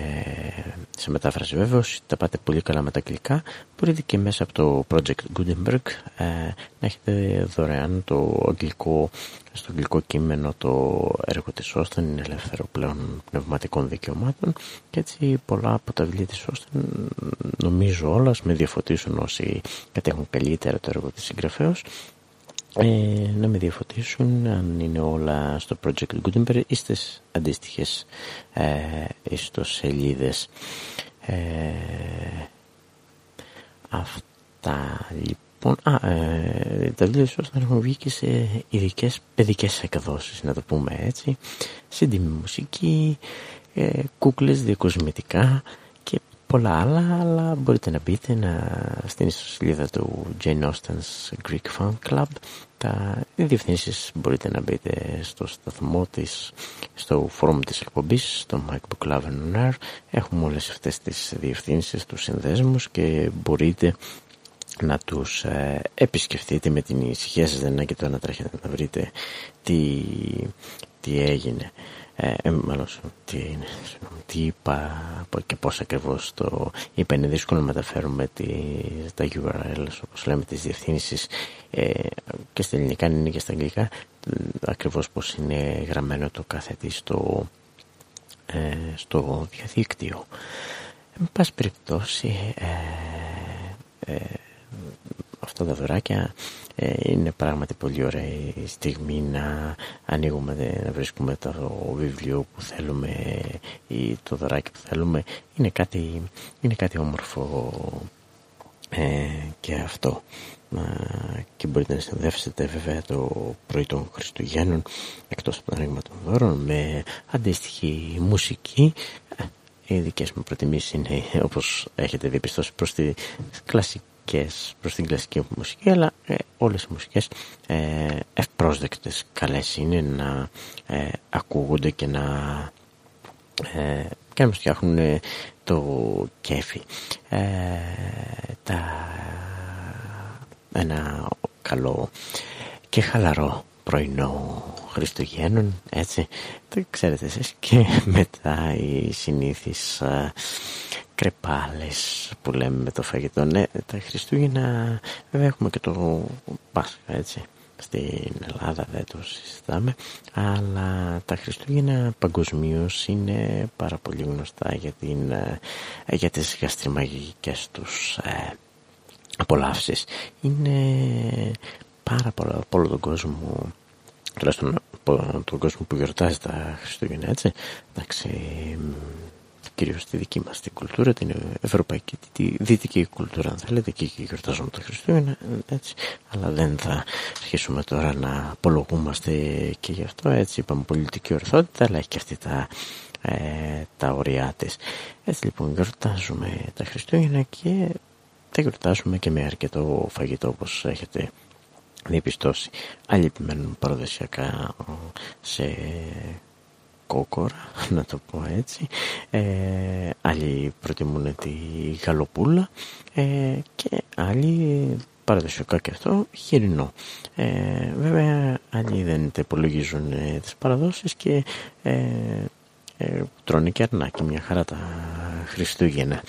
A: σε μετάφραση βέβαια τα πάτε πολύ καλά με τα αγγλικά. Μπορείτε και μέσα από το Project Gutenberg ε, να έχετε δωρεάν το αγγλικό στο αγγλικό κείμενο το έργο της Όσταν είναι ελεύθερο πλέον πνευματικών δικαιωμάτων. Και έτσι πολλά από τα βιβλία της Όσταν νομίζω όλας με διαφωτίσουν όσοι κατέχουν καλύτερα το έργο της συγγραφέως ε, να με διαφωτίσουν αν είναι όλα στο Project Gutenberg ή στις αντίστοιχες ε, ιστοσελίδες. Ε, αυτό τα λοιπόν, α, ε, τα βιβλία θα έχουν βγει και σε ειδικές παιδικές εκδόσεις, να το πούμε έτσι, σύντιμη μουσική, ε, κούκλες διακοσμητικά και πολλά άλλα, αλλά μπορείτε να μπείτε να, στην ιστοσελίδα του Jane Austen's Greek Fun Club. Τα διευθύνσεις μπορείτε να μπείτε στο σταθμό της, στο φόρουμ της εκπομπής, στο MacBook Love on Air. Έχουμε όλες αυτές τις διευθύνσεις, τους συνδέσμους και μπορείτε να τους ε, επισκεφτείτε με την ησυχία σας δεν είναι και το να τρέχετε να βρείτε τι, τι έγινε ε, ε, μάλλον τι, τι είπα και πώς ακριβώς το είπα είναι δύσκολο να μεταφέρουμε τη, τα URLs όπως λέμε τις διευθύνσεις ε, και στα ελληνικά είναι και στα αγγλικά ακριβώς πώς είναι γραμμένο το κάθε τι στο, ε, στο διαδίκτυο. Εν πάση περιπτώσει ε, ε, αυτά τα δωράκια ε, είναι πράγματι πολύ ωραία η στιγμή να ανοίγουμε, να βρίσκουμε το βιβλίο που θέλουμε ή το δωράκι που θέλουμε. Είναι κάτι, είναι κάτι όμορφο ε, και αυτό. και μπορείτε να συνδέσετε βέβαια το πρωί των Χριστουγέννων εκτός από το άνοιγμα των δώρων με αντίστοιχη μουσική ε, οι δικές μου προτιμήσεις είναι όπως έχετε διαπιστώσει προς τη κλασική μουσικές προς την κλασική μουσική αλλά ε, όλες οι μουσικές ε, ευπρόσδεκτες καλές είναι να ε, ακούγονται και να ε, και να φτιάχνουν ε, το κέφι. Ε, τα, ένα καλό και χαλαρό πρωινό Χριστουγέννων έτσι το ξέρετε εσείς και <laughs> μετά οι συνήθεις κρεπάλες που λέμε με το φαγητό. Ναι, τα Χριστούγεννα βέβαια έχουμε και το Πάσχα έτσι. Στην Ελλάδα δεν το συζητάμε, αλλά τα Χριστούγεννα παγκοσμίως είναι πάρα πολύ γνωστά για, την, ε, για τις γαστριμαγικές τους ε, απολαύσεις. Είναι πάρα πολλά από όλο τον κόσμο, τουλάχιστον από τον κόσμο που γιορτάζει τα Χριστούγεννα, έτσι. Εντάξει, κυρίως στη δική μας την κουλτούρα, την ευρωπαϊκή, τη δυτική κουλτούρα αν θέλετε και εκεί γιορτάζουμε τα Χριστούγεννα έτσι, αλλά δεν θα αρχίσουμε τώρα να απολογούμαστε και γι' αυτό έτσι. Είπαμε πολιτική ορθότητα αλλά έχει και αυτή τα, ε, τα ωριά της. Έτσι λοιπόν γιορτάζουμε τα Χριστούγεννα και τα γιορτάζουμε και με αρκετό φαγητό όπως έχετε διαπιστώσει άλλοι επιμένουν παραδοσιακά σε κόκορα, <laughs> να το πω έτσι. Ε, άλλοι προτιμούν τη γαλοπούλα ε, και άλλοι παραδοσιακά και αυτό χοιρινό. Ε, βέβαια άλλοι δεν υπολογίζουν ε, τις παραδόσεις και ε, ε, τρώνε και αρνάκι μια χαρά τα Χριστούγεννα.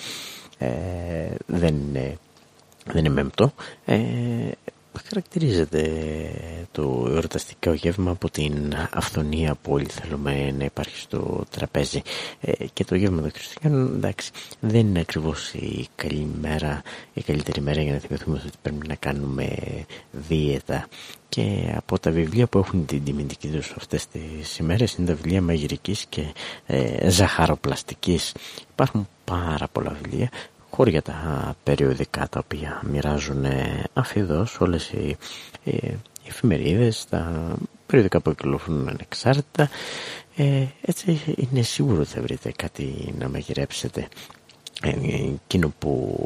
A: Ε, δεν είναι, δεν είναι μεμπτό. Ε, χαρακτηρίζεται το εορταστικό γεύμα από την αυθονία που όλοι θέλουμε να υπάρχει στο τραπέζι; Ε, και το γεύμα των Χριστουγέννων εντάξει δεν είναι ακριβώς η καλή μέρα η καλύτερη μέρα για να θυμηθούμε ότι πρέπει να κάνουμε δίαιτα. Και από τα βιβλία που έχουν την τιμητική τους αυτές τις ημέρες είναι τα βιβλία μαγειρικής και ε, ζαχαροπλαστικής. Υπάρχουν πάρα πολλά βιβλία χώρια τα περιοδικά τα οποία μοιράζουν αφιδώς όλες οι, οι, οι εφημερίδες, τα περιοδικά που κυκλοφορούν ανεξάρτητα. Ε, έτσι είναι σίγουρο ότι θα βρείτε κάτι να μαγειρέψετε. Ε, εκείνο που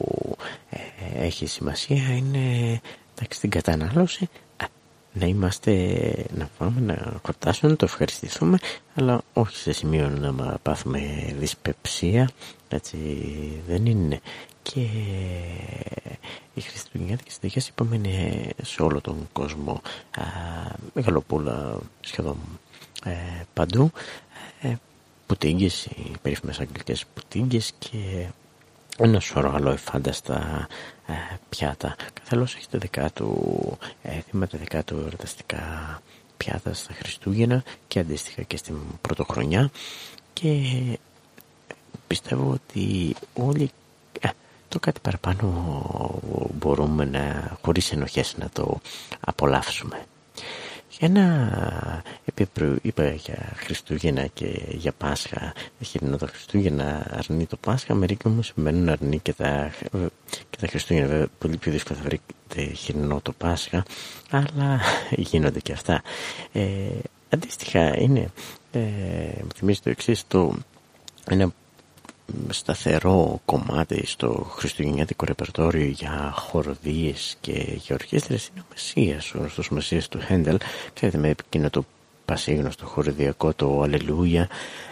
A: ε, έχει σημασία είναι εντάξει, την κατανάλωση. Να είμαστε, να πάμε να χορτάσουμε, να το ευχαριστηθούμε, αλλά όχι σε σημείο να πάθουμε δυσπεψία, έτσι δεν είναι. Και οι χριστουγεννιάτικες συνταγές είπαμε είναι σε όλο τον κόσμο α, μεγαλοπούλα σχεδόν ε, παντού ε, πουτίγκες, οι περίφημες αγγλικές πουτίγκες και ένα σωρό άλλο εφάνταστα ε, πιάτα. Καθαλώς έχετε δικά του, ε, θύματα δικά του εορταστικά πιάτα στα Χριστούγεννα και αντίστοιχα και στην Πρωτοχρονιά και πιστεύω ότι όλοι ε, το κάτι παραπάνω μπορούμε να, χωρίς ενοχές να το απολαύσουμε. για ένα είπα για Χριστούγεννα και για Πάσχα χειρινό τα Χριστούγεννα αρνεί το Πάσχα μερικοί όμως μένουν αρνεί και τα, και τα Χριστούγεννα βέβαια πολύ πιο δύσκολα θα βρείτε χειρινό το Πάσχα αλλά <laughs> γίνονται και αυτά ε, αντίστοιχα είναι ε, μου θυμίζει το εξής το ένα σταθερό κομμάτι στο χριστουγεννιάτικο ρεπερτόριο για χοροδίες και για ορχήστρες είναι ο Μεσσίας, ο γνωστός Μεσσίας του Χέντελ. Ξέρετε με εκείνο το πασίγνωστο χοροδιακό το Αλληλούια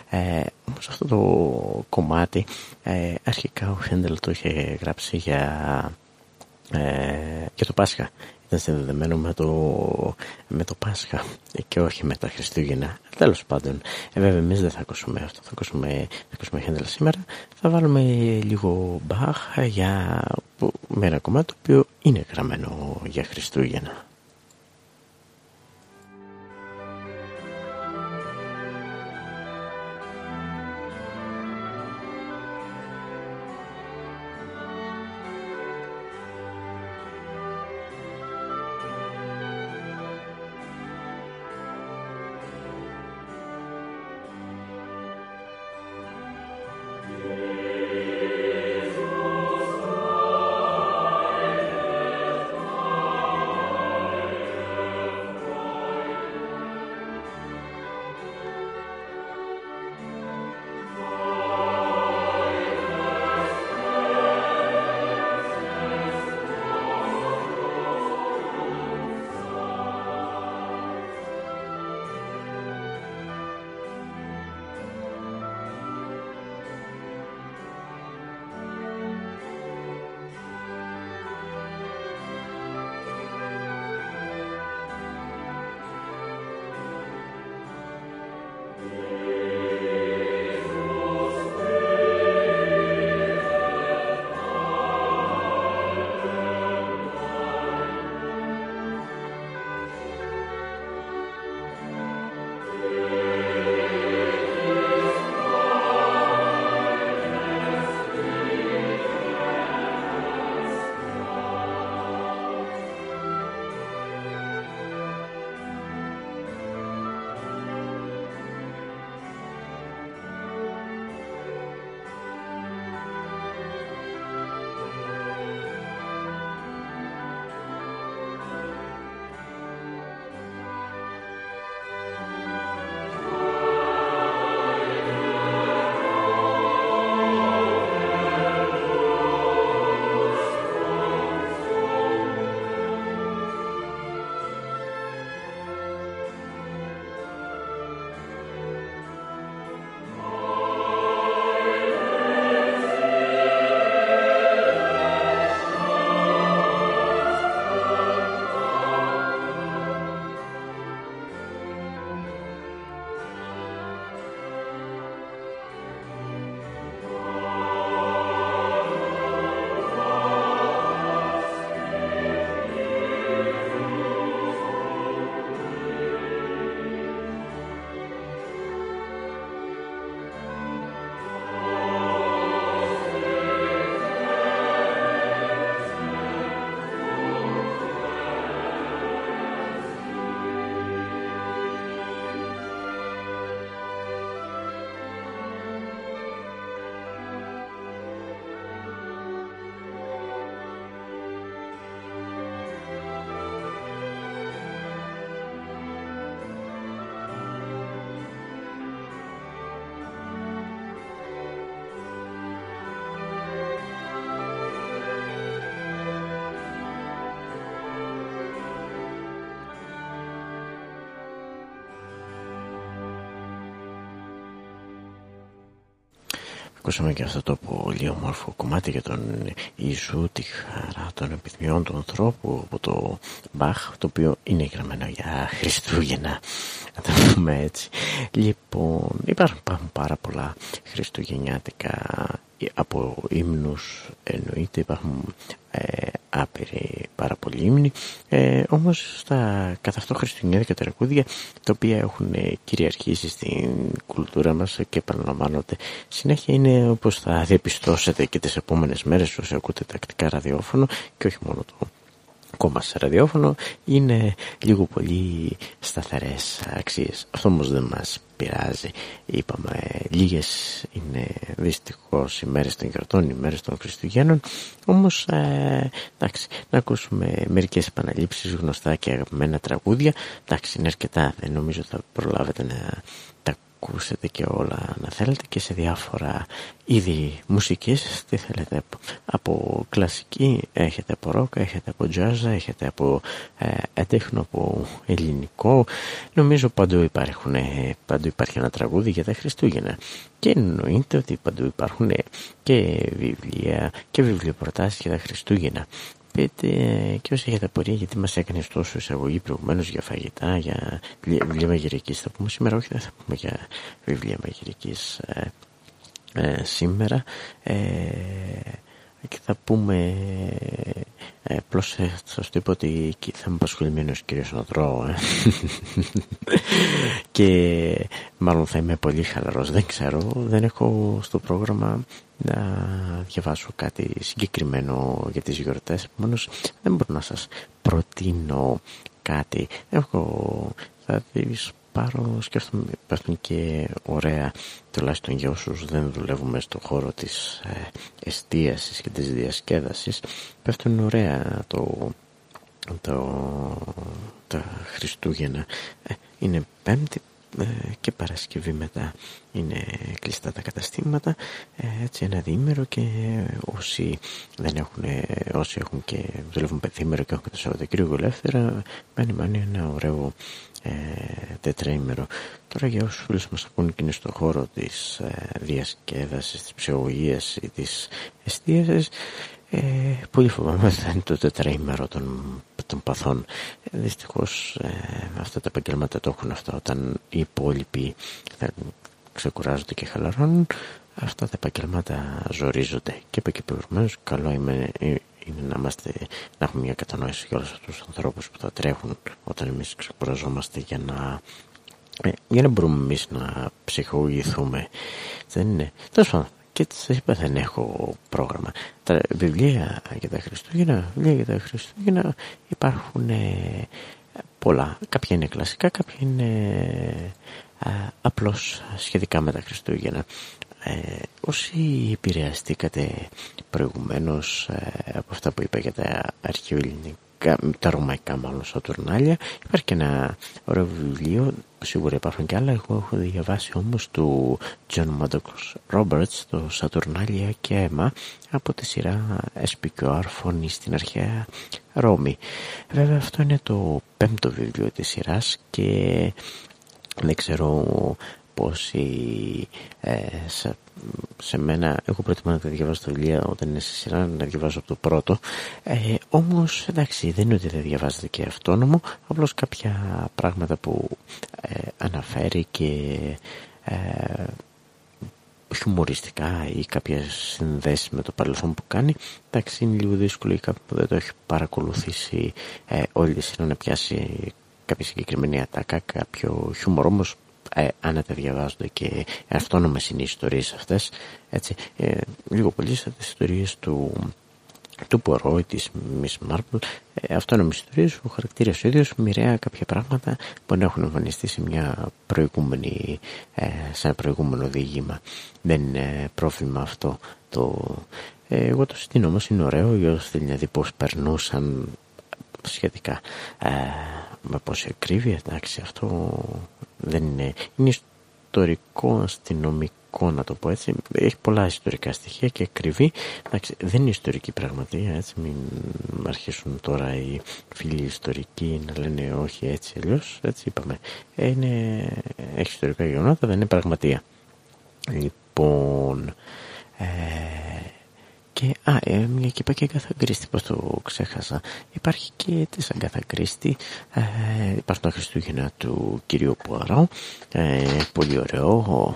A: ε, όμως αυτό το κομμάτι ε, αρχικά ο Χέντελ το είχε γράψει για, ε, για το Πάσχα ήταν συνδεδεμένο με το, με το Πάσχα και όχι με τα Χριστούγεννα. Τέλος πάντων, ε, βέβαια, εμείς δεν θα ακούσουμε αυτό. Θα ακούσουμε, θα ακούσουμε Χέντελ σήμερα. Θα βάλουμε λίγο μπαχ για με ένα κομμάτι το οποίο είναι γραμμένο για Χριστούγεννα. Ακούσαμε και αυτό το πολύ όμορφο κομμάτι για τον Ιησού, τη χαρά των επιθυμιών του ανθρώπου από το Μπαχ, το οποίο είναι γραμμένο για Χριστούγεννα, να το πούμε έτσι. Λοιπόν, υπάρχουν, υπάρχουν πάρα πολλά χριστουγεννιάτικα από ύμνους εννοείται υπάρχουν ε, άπειροι πάρα πολλοί ύμνοι ε, όμως στα καθ' αυτό χριστουγεννιάτικα τραγούδια τα οποία έχουν κυριαρχήσει στην κουλτούρα μας και επαναλαμβάνονται συνέχεια είναι όπως θα διαπιστώσετε και τις επόμενες μέρες όσοι ακούτε τακτικά ραδιόφωνο και όχι μόνο το ακόμα σε ραδιόφωνο είναι λίγο πολύ σταθερές αξίες. Αυτό όμως δεν μας πειράζει. Είπαμε λίγες είναι δυστυχώς οι μέρες των γιορτών, οι μέρες των Χριστουγέννων όμως ε, εντάξει, να ακούσουμε μερικές επαναλήψεις γνωστά και αγαπημένα τραγούδια εντάξει είναι αρκετά, δεν νομίζω θα προλάβετε να ακούσετε και όλα να θέλετε και σε διάφορα είδη μουσικής τι θέλετε από κλασική έχετε από ροκ έχετε από jazz έχετε από ε, έτεχνο από ελληνικό. Νομίζω παντού υπάρχουν παντού υπάρχει ένα τραγούδι για τα Χριστούγεννα. Και εννοείται ότι παντού υπάρχουν και βιβλία και βιβλιοπροτάσεις για τα Χριστούγεννα πείτε και όσοι έχετε απορία γιατί μας έκανες τόσο εισαγωγή προηγουμένως για φαγητά, για βιβλία μαγειρικής. Θα πούμε σήμερα, όχι δεν θα πούμε για βιβλία μαγειρικής ε, ε, σήμερα. Ε, και θα πούμε ε, απλώς ε, θα σου είπα ότι θα είμαι απασχολημένος κυρίως να τρώω ε. <laughs> και μάλλον θα είμαι πολύ χαλαρός δεν ξέρω. Δεν έχω στο πρόγραμμα να διαβάσω κάτι συγκεκριμένο για τις γιορτές. Επομένως δεν μπορώ να σας προτείνω κάτι. Έχω θα δεις πάρω σκέφτομαι πέφτουν και ωραία τουλάχιστον για όσους δεν δουλεύουμε στο χώρο της ε, εστίασης και της διασκέδασης πέφτουν ωραία το, το, τα Χριστούγεννα. Ε, είναι πέμπτη ε, και Παρασκευή μετά είναι κλειστά τα καταστήματα ε, έτσι ένα διήμερο και όσοι δεν έχουν όσοι έχουν και δουλεύουν πεθήμερο και έχουν και το Σαββατοκύριακο ελεύθερα μένει μένει ένα ωραίο ε, τετραήμερο τώρα για όσους φίλους μας ακούν και είναι στον χώρο της ε, διασκέδασης της ψυχολογίας ή της εστίασης ε, πολύ φοβάμαι θα είναι το τετραήμερο των, των παθών. Ε, δυστυχώς ε, αυτά τα επαγγέλματα το έχουν αυτά όταν οι υπόλοιποι θα ξεκουράζονται και χαλαρώνουν αυτά τα επαγγέλματα ζορίζονται και από εκεί καλό είναι, είναι να, είμαστε, να έχουμε μια κατανόηση για όλους αυτούς τους ανθρώπους που θα τρέχουν όταν εμείς ξεκουραζόμαστε για να ε, για να μπορούμε εμείς να ψυχολογηθούμε δεν είναι τόσο και σας είπα δεν έχω πρόγραμμα. Τα βιβλία για τα Χριστούγεννα, βιβλία για τα Χριστούγεννα υπάρχουν ε, πολλά. Κάποια είναι κλασικά, κάποια είναι ε, απλώς σχετικά με τα Χριστούγεννα. Ε, όσοι επηρεαστήκατε προηγουμένως ε, από αυτά που είπα για τα αρχαιοελληνικά τα ρωμαϊκά μάλλον Σατουρνάλια υπάρχει και ένα ωραίο βιβλίο σίγουρα υπάρχουν και άλλα εγώ έχω διαβάσει όμως του John Maddox Roberts το Σατουρνάλια και αίμα από τη σειρά SPQR φωνή στην αρχαία Ρώμη βέβαια αυτό είναι το πέμπτο βιβλίο της σειράς και δεν ξέρω πόσοι ε, σε μένα έχω προτιμά να τα διαβάσω τα βιβλία όταν είναι σε σειρά να διαβάζω από το πρώτο. Ε, όμως εντάξει δεν είναι ότι δεν διαβάζετε και αυτόνομο απλώς κάποια πράγματα που ε, αναφέρει και ε, χιουμοριστικά ή κάποια συνδέσεις με το παρελθόν που κάνει. Εντάξει είναι λίγο δύσκολο ή κάποιο που δεν το έχει παρακολουθήσει ε, όλη τη σειρά να πιάσει κάποια συγκεκριμένη ατάκα κάποιο χιούμορ. Όμως ε, άνετα διαβάζονται και αυτόνομες είναι οι ιστορίες αυτές έτσι, ε, λίγο πολύ σαν τις ιστορίες του του Πορό ή της Miss Marple ε, αυτόνομες ιστορίες ο χαρακτήρας ο ίδιος μοιραία κάποια πράγματα που να έχουν εμφανιστεί σε μια προηγούμενη ε, σε ένα προηγούμενο διήγημα. Δεν είναι πρόβλημα αυτό το, ε, εγώ το συστήνω όμως είναι ωραίο για όσους θέλει να δεις πως περνούσαν σχετικά ε, με πόση ακρίβεια εντάξει αυτό δεν είναι, είναι ιστορικό αστυνομικό να το πω έτσι. Έχει πολλά ιστορικά στοιχεία και ακριβή εντάξει, δεν είναι ιστορική πραγματεία έτσι. Μην αρχίσουν τώρα οι φίλοι ιστορικοί να λένε όχι έτσι αλλιώς. έτσι είπαμε. Είναι, έχει ιστορικά γεγονότα δεν είναι πραγματεία. Λοιπόν ε, και, α, ε, μια και είπα και Κρίστη, πώς το ξέχασα. Υπάρχει και της Αγκάθα Κρίστη, ε, υπάρχουν τα Χριστούγεννα του κυρίου Πουαρό, ε, πολύ ωραίο,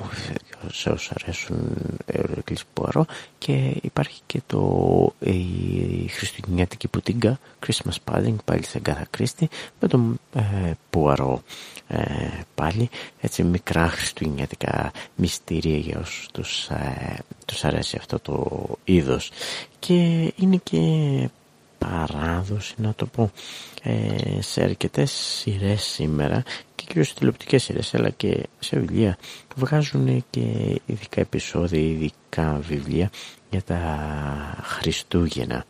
A: σε όσους αρέσουν Ευρωπαϊκής Πουαρό. Και υπάρχει και το η Χριστουγεννιάτικη Πουτίγκα, Christmas Pudding, πάλι της Αγκάθα Κρίστη, με τον ε, Πουαρό. Ε, πάλι έτσι μικρά χριστουγεννιάτικα μυστήρια για όσους τους, ε, τους αρέσει αυτό το είδος και είναι και
B: παράδοση να το πω ε, σε αρκετές σειρές σήμερα και κυρίως τηλεοπτικές σειρές αλλά και σε βιβλία. Βγάζουν και ειδικά επεισόδια, ειδικά βιβλία για τα Χριστούγεννα.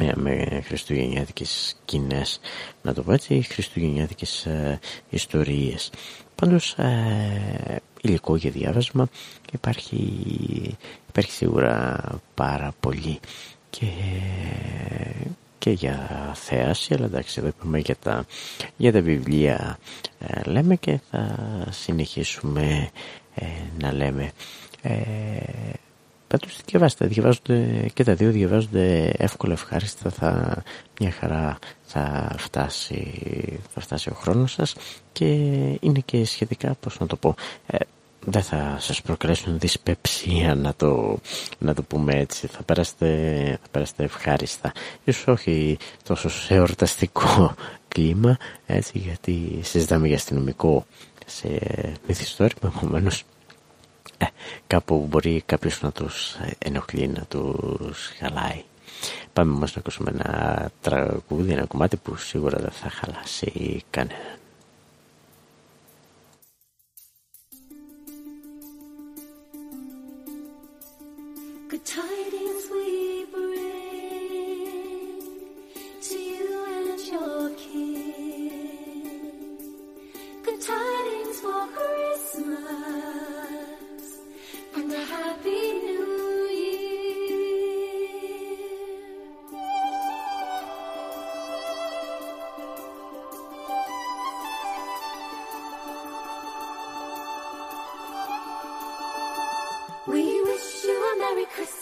B: Ε, με χριστουγεννιάτικες σκηνές να το πω έτσι, χριστουγεννιάτικες ε, ιστορίες. Πάντως ε, υλικό για διάβασμα υπάρχει, υπάρχει σίγουρα πάρα πολύ και, και για θέαση αλλά εντάξει εδώ είπαμε για τα, για τα βιβλία ε, λέμε και θα συνεχίσουμε ε, να λέμε ε, Πάντως διαβάστε, διαβάζονται και τα δύο διαβάζονται εύκολα ευχάριστα, θα, μια χαρά θα φτάσει, θα φτάσει ο χρόνος σας και είναι και σχετικά, πώς να το πω, ε, δεν θα σας προκαλέσουν δυσπεψία να το, να το πούμε έτσι, θα περάσετε, θα περάσετε ευχάριστα, ίσως όχι τόσο σε εορταστικό κλίμα, έτσι, γιατί συζητάμε για αστυνομικό σε μυθιστόρημα, επομένως ε, κάπου μπορεί κάποιος να τους ενοχλεί, να τους χαλάει. Πάμε όμως να ακούσουμε ένα τραγούδι, ένα κομμάτι που σίγουρα δεν θα χαλάσει κανέναν. Good tidings Merry Christmas.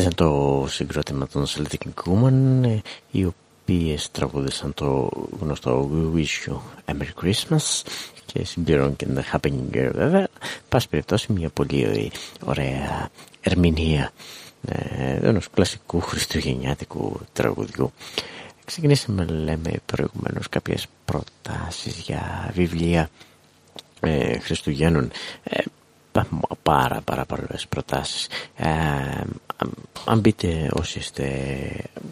B: Ήταν το συγκρότημα των Celtic Woman οι
A: οποίες τραγούδησαν το γνωστό We Wish You a Merry Christmas και συμπληρώνουν και The Happening Girl βέβαια. Πάση περιπτώσει μια πολύ ωραία ερμηνεία ε, ενός κλασικού χριστουγεννιάτικου τραγουδιού. Ξεκινήσαμε λέμε προηγουμένως κάποιες προτάσεις για βιβλία ε, Χριστουγέννων ε, πάρα πάρα πολλές προτάσεις ε, αν μπείτε όσοι είστε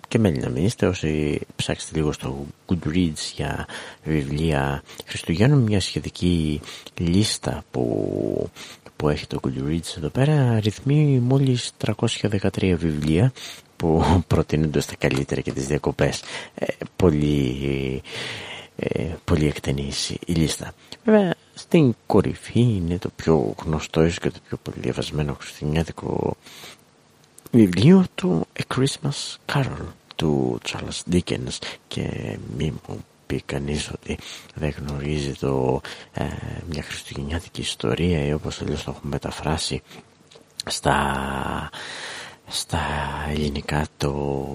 A: και μέλη να μην είστε όσοι ψάξετε λίγο στο Goodreads για βιβλία Χριστουγέννων μια σχετική λίστα που, που έχει το Goodreads εδώ πέρα αριθμεί μόλις 313 βιβλία που <laughs> προτείνονται στα καλύτερα και τις διακοπές. Ε, πολύ, ε, πολύ εκτενής η λίστα. Βέβαια στην κορυφή είναι το πιο γνωστό και το πιο πολύ διαβασμένο χριστουγεννιάτικο βιβλίο του A Christmas Carol του Charles Dickens. Και μη μου πει κανείς ότι δεν γνωρίζει το, ε, μια χριστουγεννιάτικη ιστορία ή όπως αλλιώς το έχουμε μεταφράσει στα, στα ελληνικά το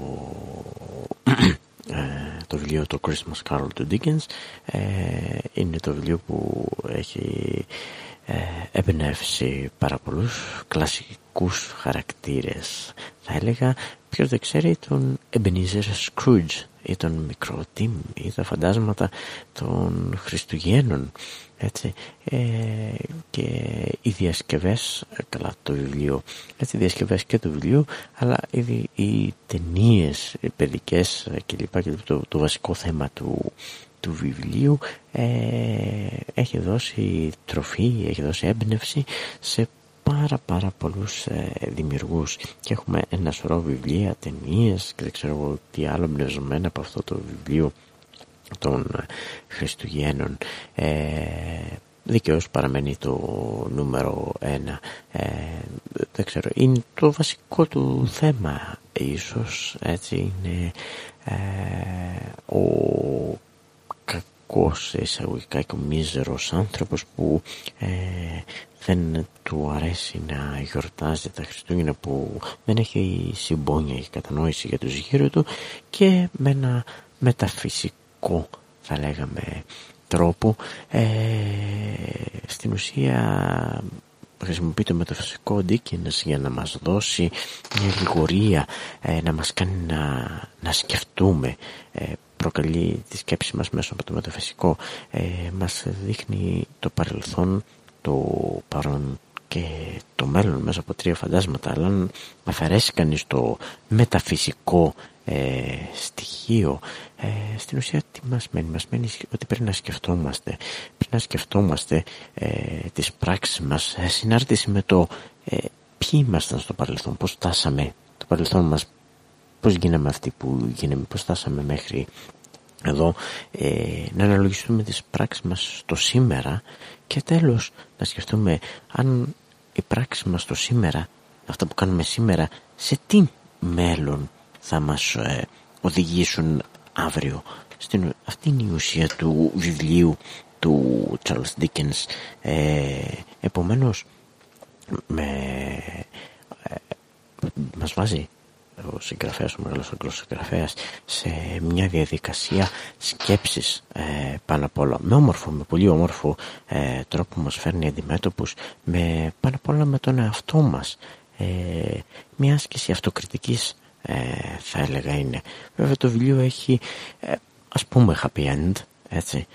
A: ε, το βιβλίο το Christmas Carol του Dickens ε, είναι το βιβλίο που έχει ε, εμπνεύσει πάρα πολλούς κλασικούς χαρακτήρες. Θα έλεγα ποιος δεν ξέρει τον Ebenezer Scrooge ή τον μικρό Tim ή τα φαντάσματα των Χριστουγέννων έτσι. Ε, και οι διασκευές καλά το βιβλίο έτσι οι διασκευές και το βιβλίο αλλά οι, οι ταινίες οι παιδικές κλπ και το, το βασικό θέμα του, του βιβλίου ε, έχει δώσει τροφή, έχει δώσει έμπνευση σε πάρα πάρα πολλούς ε, δημιουργούς. Και έχουμε ένα σωρό βιβλία, ταινίες και δεν ξέρω τι άλλο εμπνευσμένα από αυτό το βιβλίο των Χριστουγέννων. Ε, δικαίως παραμένει το νούμερο ένα. Ε, δεν ξέρω είναι το βασικό του θέμα ίσως έτσι είναι ε, ο κακός εισαγωγικά και ο μίζερος άνθρωπος που ε, δεν του αρέσει να γιορτάζει τα Χριστούγεννα που δεν έχει συμπόνια, έχει κατανόηση για τους γύρω του και με ένα μεταφυσικό θα λέγαμε τρόπο. Ε, στην ουσία χρησιμοποιεί το μεταφυσικό Ντίκινς για να μας δώσει μια λιγορία ε, να μας κάνει να, να σκεφτούμε. Ε, προκαλεί τη σκέψη μας μέσω από το μεταφυσικό. Ε, μας δείχνει το παρελθόν το παρόν και το μέλλον μέσα από τρία φαντάσματα. Αλλά αν αφαιρέσει κανείς το μεταφυσικό ε, στοιχείο ε, στην ουσία τι μας μένει; Μας μένει ότι πρέπει να σκεφτόμαστε. Πρέπει να σκεφτόμαστε ε, τις πράξεις μας σε συνάρτηση με το ε, ποιοι ήμασταν στο παρελθόν πως φτάσαμε. Το παρελθόν μας πως γίναμε αυτοί που γίναμε πως φτάσαμε μέχρι εδώ. Ε, να αναλογιστούμε τις πράξεις μας στο σήμερα και τέλος να σκεφτούμε αν οι πράξεις μας στο σήμερα αυτά που κάνουμε σήμερα σε τι μέλλον θα μας ε, οδηγήσουν αύριο. Στην, αυτή είναι η ουσία του βιβλίου του Charles Dickens. Ε, επομένως με, ε, μας βάζει ο συγγραφέας, ο μεγάλος αγγλός συγγραφέας σε μια διαδικασία σκέψης ε, πάνω απ' όλα. Με όμορφο, με πολύ όμορφο ε, τρόπο μας φέρνει αντιμέτωπους με, πάνω απ' όλα με τον εαυτό μας. Ε, μια άσκηση αυτοκριτικής ε, θα έλεγα είναι. Βέβαια το βιβλίο έχει ε, ας πούμε happy end έτσι.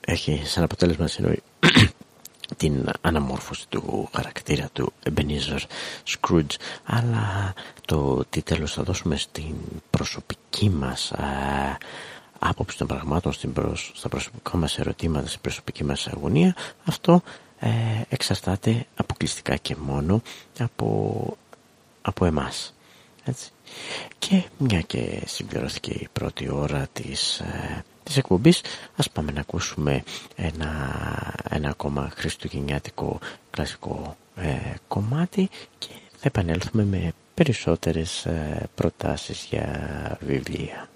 A: Έχει σαν αποτέλεσμα συνοεί την αναμόρφωση του χαρακτήρα του Ebenezer Scrooge αλλά το τι τέλος θα δώσουμε στην προσωπική μας α, άποψη των πραγμάτων στην προς, στα προσωπικά μας ερωτήματα στην προσωπική μας αγωνία αυτό ε, εξαρτάται αποκλειστικά και μόνο από, από εμάς έτσι. και μια και συμπληρώθηκε η πρώτη ώρα της ε, της εκπομπής ας πάμε να ακούσουμε ένα, ένα ακόμα χριστουγεννιάτικο κλασικό ε, κομμάτι και θα επανέλθουμε με περισσότερες ε, προτάσεις για βιβλία.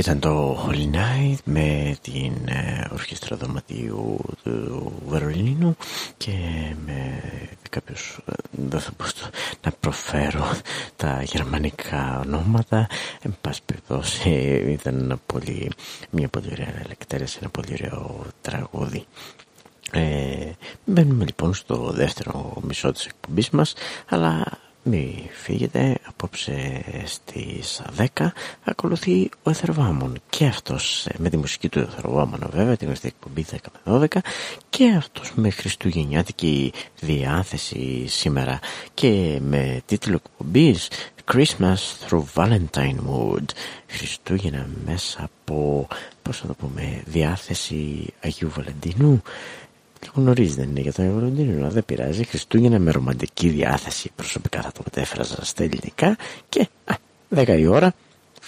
A: Ήταν το Holy Night με την ε, ορχήστρα δωματίου του Βερολίνου και με κάποιος, ε, δεν θα πω να προφέρω τα γερμανικά ονόματα. Εν πάση περιπτώσει ήταν πολύ, μια πολύ ωραία ελεκτέρεση, ένα πολύ ωραίο τραγούδι. Ε, μπαίνουμε λοιπόν στο δεύτερο μισό της εκπομπής μας αλλά μη φύγετε, απόψε στις 10 ακολουθεί ο Εθερβάμων και αυτός ε, με τη μουσική του Εθερβάμωνα βέβαια την γνωστή εκπομπή 10 με 12 και αυτός με χριστουγεννιάτικη διάθεση σήμερα και με τίτλο εκπομπής Christmas through Valentine Mood Χριστούγεννα μέσα από πώς θα το πούμε διάθεση Αγίου Βαλεντινού Λίγο νωρί δεν είναι για το Ευρωντίνο, αλλά δεν πειράζει. Χριστούγεννα με ρομαντική διάθεση. Προσωπικά θα το μετέφραζα στα ελληνικά. Και α, 10 η ώρα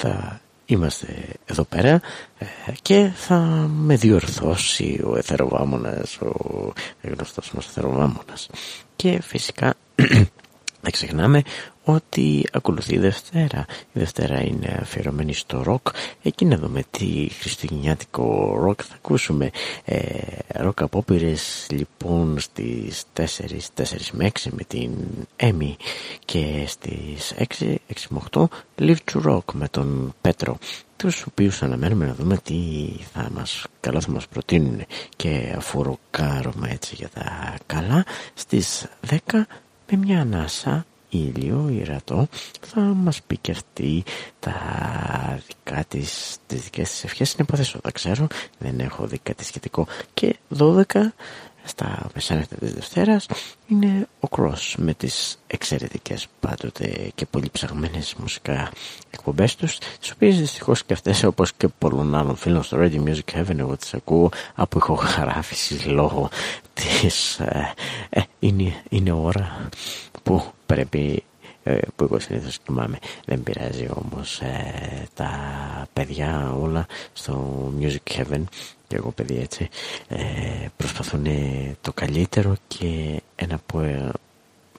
A: θα είμαστε εδώ πέρα ε, και θα με διορθώσει ο εθεροβάμωνας, ο γνωστός μας εθεροβάμωνας. Και φυσικά <clears throat> δεν ξεχνάμε ότι ακολουθεί η Δευτέρα. Η Δευτέρα είναι αφιερωμένη στο ροκ. Εκεί να δούμε τι χριστουγεννιάτικο ροκ θα ακούσουμε. Ε, ροκ απόπειρες λοιπόν στις 4, 4 με 6 με την Έμι και στις 6, 6 με 8 Live to Rock με τον Πέτρο τους οποίους αναμένουμε να δούμε τι θα μας, καλό θα μας προτείνουν και αφού ροκάρουμε έτσι για τα καλά στις 10 με μια ανάσα ήλιο, ιερατό, θα μας πει και αυτή τα δικά της, τις δικές της ευχές. Είναι υποθέσω, δεν ξέρω, δεν έχω δει κάτι σχετικό. Και 12 στα μεσάνυχτα της Δευτέρας είναι ο Cross με τις εξαιρετικές πάντοτε και πολύ ψαγμένες μουσικά εκπομπές τους τις οποίες δυστυχώς και αυτές όπως και πολλών άλλων φίλων στο Radio Music Heaven εγώ τις ακούω από ηχογράφησης λόγω της ε, ε, είναι, είναι ώρα που πρέπει ε, που εγώ συνήθως κοιμάμαι. Δεν πειράζει όμως ε, τα παιδιά όλα στο Music Heaven και εγώ παιδί έτσι ε, προσπαθούν το καλύτερο και ένα που,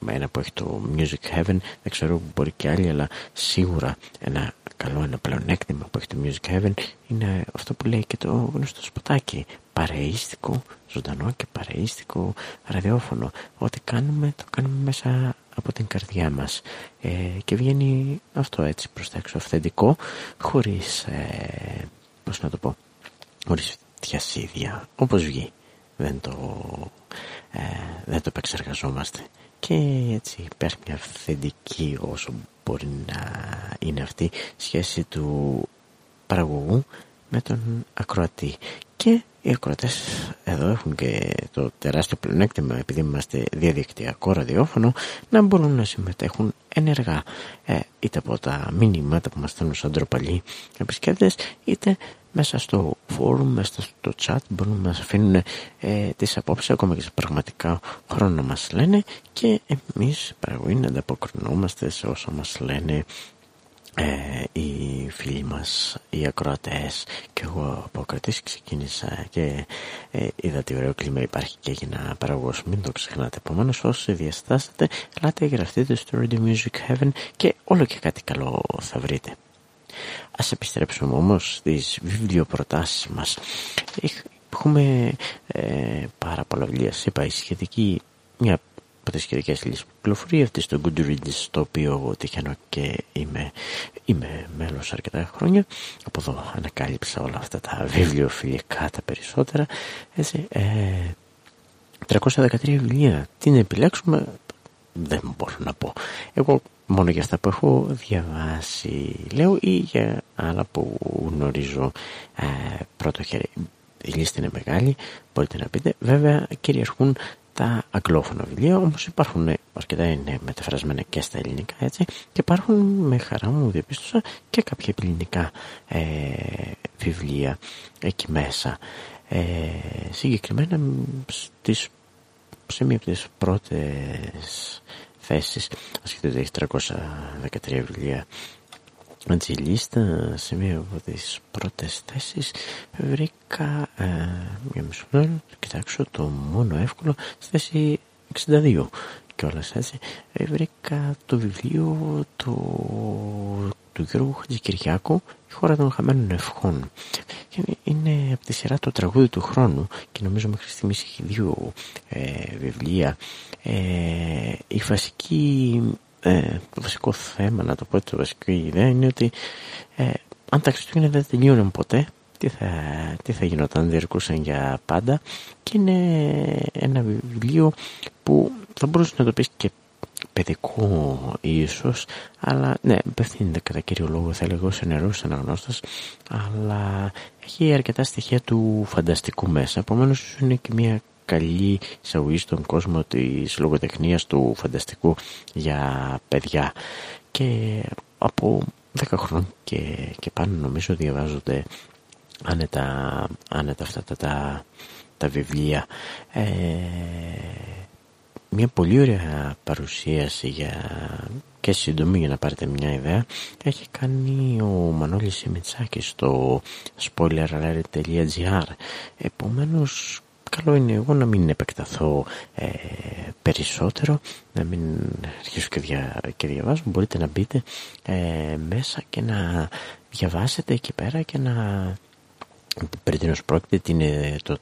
A: ένα που έχει το Music Heaven δεν ξέρω μπορεί και άλλοι αλλά σίγουρα ένα καλό ένα πλεονέκτημα που έχει το Music Heaven είναι αυτό που λέει και το γνωστό σποτάκι. Παρεΐστικο, ζωντανό και παρεΐστικο ραδιόφωνο. Ό,τι κάνουμε το κάνουμε μέσα από την καρδιά μας. Ε, και βγαίνει αυτό έτσι προς τα έξω αυθεντικό χωρίς ε, πώς να το πω χωρίς διασύδια όπως βγει δεν το, ε, δεν το επεξεργαζόμαστε. Και έτσι υπάρχει μια αυθεντική όσο μπορεί να είναι αυτή σχέση του παραγωγού με τον ακροατή. Και οι ακροατές εδώ έχουν και το τεράστιο πλεονέκτημα επειδή είμαστε διαδικτυακό ραδιόφωνο να μπορούν να συμμετέχουν ενεργά ε, είτε από τα μηνύματα που μας στέλνουν σαν τροπαλοί επισκέπτες είτε μέσα στο φόρουμ, μέσα στο chat μπορούν να μας αφήνουν ε, τις απόψεις ακόμα και σε πραγματικά χρόνο να μας λένε και εμείς παραγωγή να ανταποκρινόμαστε σε όσα μας λένε ε, οι φίλοι μας, οι ακροατές και εγώ από ακροατής ξεκίνησα και ε, είδα τι ωραίο κλίμα υπάρχει και έγινα παραγωγός μην το ξεχνάτε. Επομένως όσοι διαστάσετε ελάτε γραφτείτε στο Radio Music Heaven και όλο και κάτι καλό θα βρείτε. Ας επιστρέψουμε όμως στις βιβλιοπροτάσεις μας. Έχουμε ε, πάρα πολλά βιβλία. Είπα η σχετική μια από τις σχετικές λύσεις κυκλοφορεί αυτή στο Goodreads το οποίο εγώ τυχαίνω και είμαι, είμαι μέλος αρκετά χρόνια. Από εδώ ανακάλυψα όλα αυτά τα βιβλιοφιλικά τα περισσότερα. Έτσι, ε, 313 βιβλία. Τι να επιλέξουμε δεν μπορώ να πω. Εγώ μόνο για αυτά που έχω διαβάσει λέω ή για άλλα που γνωρίζω ε, πρώτο χέρι. Η λίστα είναι μεγάλη μπορείτε να πείτε. Βέβαια κυριαρχούν τα αγγλόφωνα βιβλία όμως υπάρχουν αρκετά είναι μεταφρασμένα και στα ελληνικά έτσι και υπάρχουν με χαρά μου διαπίστωσα και κάποια ελληνικά ε, βιβλία εκεί μέσα. Ε, συγκεκριμένα στις, σε μία από τις πρώτες θέσεις ασχετικά έχει 313 βιβλία έτσι η λίστα σε μία από τις πρώτες θέσεις. Βρήκα ε, μια μισό κοιτάξω το μόνο εύκολο στη θέση 62 κιόλας έτσι. Βρήκα το βιβλίο του, του Γιώργου Χατζικυριάκου η χώρα των χαμένων ευχών είναι από τη σειρά το τραγούδι του χρόνου και νομίζω μέχρι στιγμής έχει δύο ε, βιβλία. Ε, η βασική ε, το βασικό θέμα να το πω το βασική ιδέα είναι ότι ε, αν τα Χριστούγεννα δεν τελειώνουν ποτέ τι θα, τι θα γινόταν, διαρκούσαν για πάντα και είναι ένα βιβλίο που θα μπορούσες να το πεις και παιδικό ίσως αλλά ναι απευθύνεται κατά κύριο λόγο θα λέγω σε νερούς αναγνώστας αλλά έχει αρκετά στοιχεία του φανταστικού μέσα επομένως είναι και μια καλή εισαγωγή στον κόσμο της λογοτεχνίας του φανταστικού για παιδιά. Και από 10 χρόνια και, και πάνω νομίζω διαβάζονται άνετα, άνετα αυτά τα, τα, τα βιβλία. Ε, μια πολύ ωραία παρουσίαση για και σύντομη για να πάρετε μια ιδέα έχει κάνει ο Μανώλης Σιμιτσάκης στο spoiler.gr επομένως καλό είναι εγώ να μην επεκταθώ ε, περισσότερο να μην αρχίσω και, δια, και διαβάζω. Μπορείτε να μπείτε ε, μέσα και να διαβάσετε εκεί πέρα και να περί τίνος πρόκειται είναι το,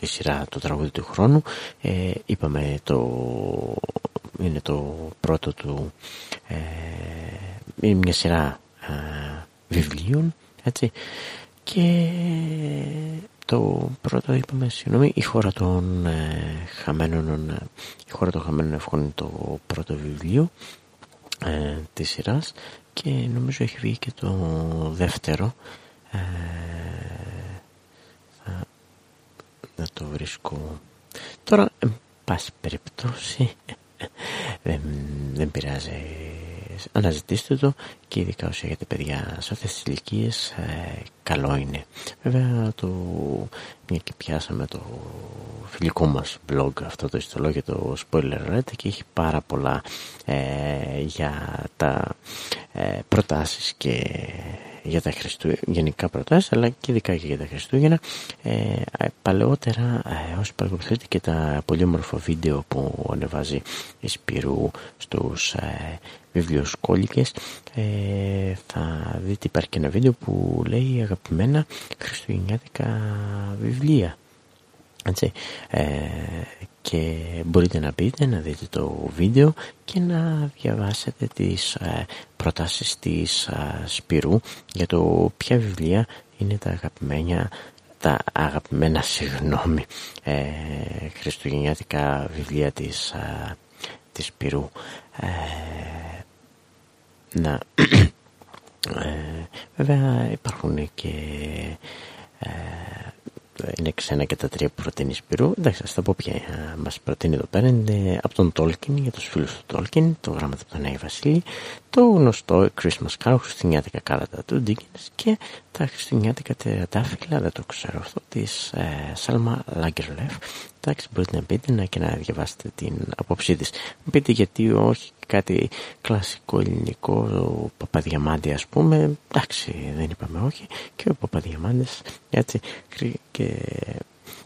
A: η σειρά το τραγούδι του χρόνου. Ε, είπαμε το είναι το πρώτο του ε, είναι μια σειρά βιβλίων έτσι. Και το πρώτο είπαμε συγγνώμη η χώρα των ε, χαμένων η χώρα των χαμένων ευχών είναι το πρώτο βιβλίο ε, της σειράς και νομίζω έχει βγει και το δεύτερο ε, θα, να το βρίσκω τώρα εν πάση περιπτώσει δεν, δεν πειράζει αναζητήστε το και ειδικά όσοι έχετε παιδιά σε αυτές τις ηλικίες ε, καλό είναι. Βέβαια το μια και πιάσαμε το φιλικό μας blog αυτό το ιστολόγιο το spoiler alert και έχει πάρα πολλά ε, για τα ε, προτάσεις και για τα Χριστούγεννα, γενικά προτάσεις αλλά και ειδικά και για τα Χριστούγεννα. Ε, παλαιότερα ε, όσοι παρακολουθείτε και τα πολύ όμορφα βίντεο που ανεβάζει η Σπυρού στους ε, βιβλιοσκόλικες. Ε, θα δείτε υπάρχει και ένα βίντεο που λέει αγαπημένα χριστουγεννιάτικα βιβλία. Έτσι, ε, και μπορείτε να μπείτε να δείτε το βίντεο και να διαβάσετε τις ε, προτάσεις της ε, Σπυρού για το ποια βιβλία είναι τα αγαπημένα τα αγαπημένα συγγνώμη ε, χριστουγεννιάτικα βιβλία της, ε, της Σπυρού. Ε, να ε, βέβαια υπάρχουν και ε, είναι ξένα και τα τρία που προτείνει Σπυρού. Εντάξει, θα πω ποια μας προτείνει εδώ πέρα. Είναι από τον Τόλκιν, για τους φίλους του Τόλκιν, το γράμμα από τον Άγιο Βασίλη, το γνωστό Christmas Carol, Χριστουγεννιάτικα κάλατα του Dickens και τα Χριστουγεννιάτικα τερατάφυλλα, δεν το ξέρω αυτό, της ε, Σάλμα Λάγκερλεφ. Εντάξει, μπορείτε να πείτε να, και να διαβάσετε την απόψή της. Πείτε γιατί όχι κάτι κλασικό ελληνικό, ο Παπαδιαμάντη ας πούμε, εντάξει δεν είπαμε όχι, και ο Παπαδιαμάντης έτσι και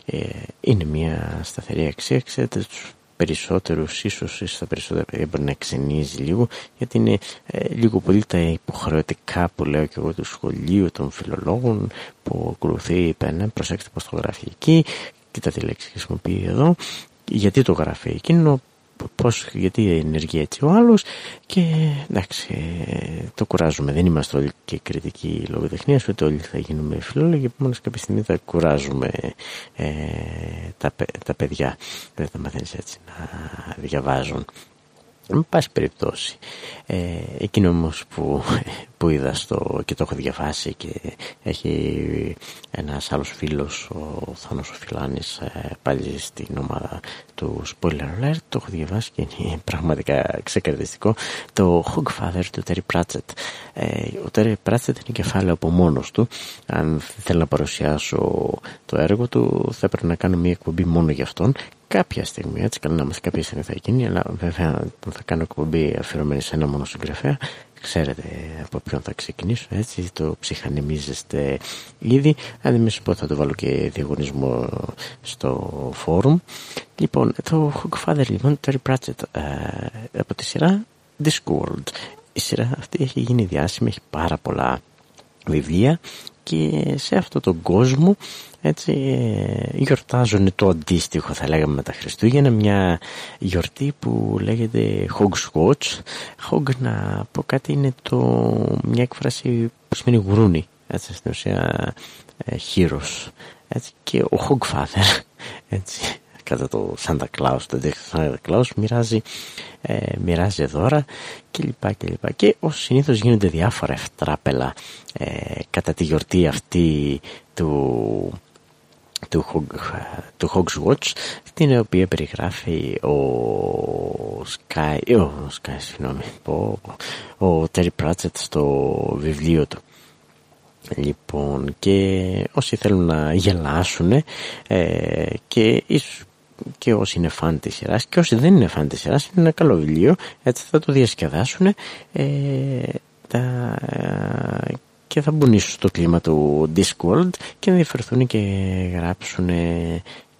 A: ε, είναι μια σταθερή αξία, ξέρετε τους περισσότερους ίσως στα περισσότερα παιδιά μπορεί να ξενίζει λίγο γιατί είναι ε, λίγο πολύ τα υποχρεωτικά που λέω και εγώ του σχολείου των φιλολόγων που ακολουθεί πένα προσέξτε πως το γράφει εκεί κοίτα τη λέξη χρησιμοποιεί εδώ γιατί το γράφει εκείνο πώς, γιατί ενεργεί έτσι ο άλλος και εντάξει το κουράζουμε. Δεν είμαστε όλοι και κριτικοί λογοτεχνίας ούτε όλοι θα γίνουμε φιλόλογοι μόνο κάποια στιγμή θα κουράζουμε ε, τα, τα παιδιά. Δεν θα μαθαίνεις έτσι να διαβάζουν με πάση περιπτώσει ε, εκείνο όμως που, που είδα στο, και το έχω διαβάσει και έχει ένας άλλος φίλος ο Θάνος ο Φιλάνης ε, πάλι στην ομάδα του Spoiler Alert το έχω διαβάσει και είναι πραγματικά ξεκαρδιστικό το Hogfather του Terry Pratchett. Ε, ο Terry Pratchett είναι κεφάλαιο από μόνος του. Αν θέλω να παρουσιάσω το έργο του θα έπρεπε να κάνω μια εκπομπή μόνο για αυτόν κάποια στιγμή, έτσι καλά να μας κάποια στιγμή θα γίνει, αλλά βέβαια θα κάνω εκπομπή αφιερωμένη σε ένα μόνο συγγραφέα, ξέρετε από ποιον θα ξεκινήσω έτσι το ψυχανεμίζεστε ήδη. Αν δεν πω θα το βάλω και διαγωνισμό στο φόρουμ. Λοιπόν το Hogfather λοιπόν Terry Pratchett ε, από τη σειρά Discworld. Η σειρά αυτή έχει γίνει διάσημη έχει πάρα πολλά βιβλία και σε αυτό τον κόσμο έτσι ε, γιορτάζουν το αντίστοιχο θα λέγαμε με τα Χριστούγεννα μια γιορτή που λέγεται Hog's Watch. Hog να πω κάτι είναι το, μια έκφραση που σημαίνει γουρούνι έτσι στην ουσία ε, έτσι, και ο Hogfather <laughs> έτσι κατά το Santa Claus, το αντίστοιχο Santa Claus μοιράζει, ε, μοιράζει δώρα κλπ. Και, και, και ως συνήθως γίνονται διάφορα ευτράπελα ε, κατά τη γιορτή αυτή του του, του Hog's Watch την οποία περιγράφει ο Sky, ο, Sky συγγνώμη, ο, ο Terry Pratchett στο βιβλίο του. Λοιπόν, και όσοι θέλουν να γελάσουν ε, και ίσως και όσοι είναι φαν της σειράς και όσοι δεν είναι φαν της σειράς είναι ένα καλό βιβλίο έτσι θα το διασκεδάσουν ε, τα, και θα μπουν ίσως στο κλίμα του Discworld και να ενδιαφερθούν και γράψουν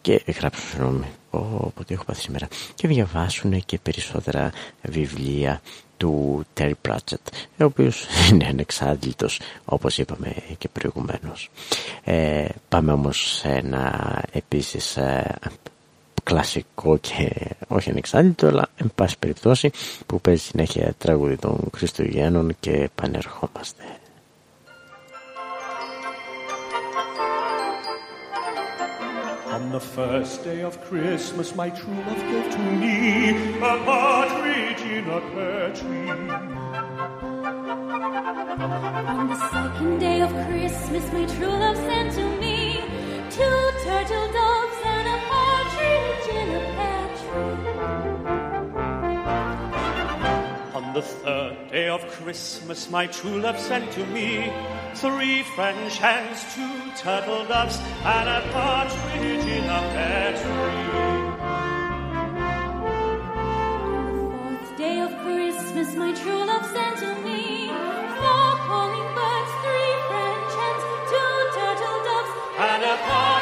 A: και γράψουν συγγνώμη όποτε έχω πάθει σήμερα και διαβάσουν και περισσότερα βιβλία του Terry Pratchett ο οποίος <laughs> είναι ανεξάντλητος όπως είπαμε και προηγουμένως. Ε, πάμε όμως σε ένα επίσης ε, κλασικό και όχι ανεξάρτητο αλλά εν πάση περιπτώσει που παίζει συνέχεια τραγούδι των Χριστουγέννων και επανερχόμαστε.
C: On the first day of Christmas, my true love gave to me a partridge in a pear tree.
B: On the second day of Christmas, my true love sent to me two turtle doves and a
C: on the third day of Christmas, my true love sent to me three French hens, two turtle doves, and a partridge in a pear tree.
B: The fourth day of Christmas, my true love sent to me four calling birds, three French hens, two turtle doves,
C: and a partridge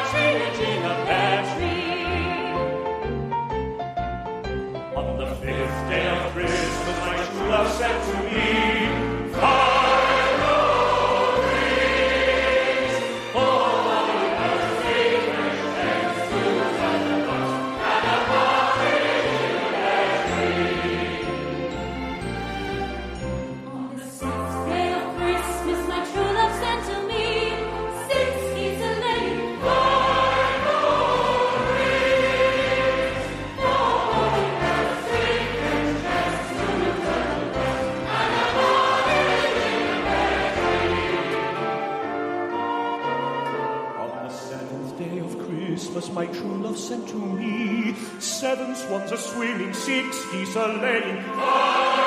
C: my true love sent to me. Seven swans are swimming, six geese are laying.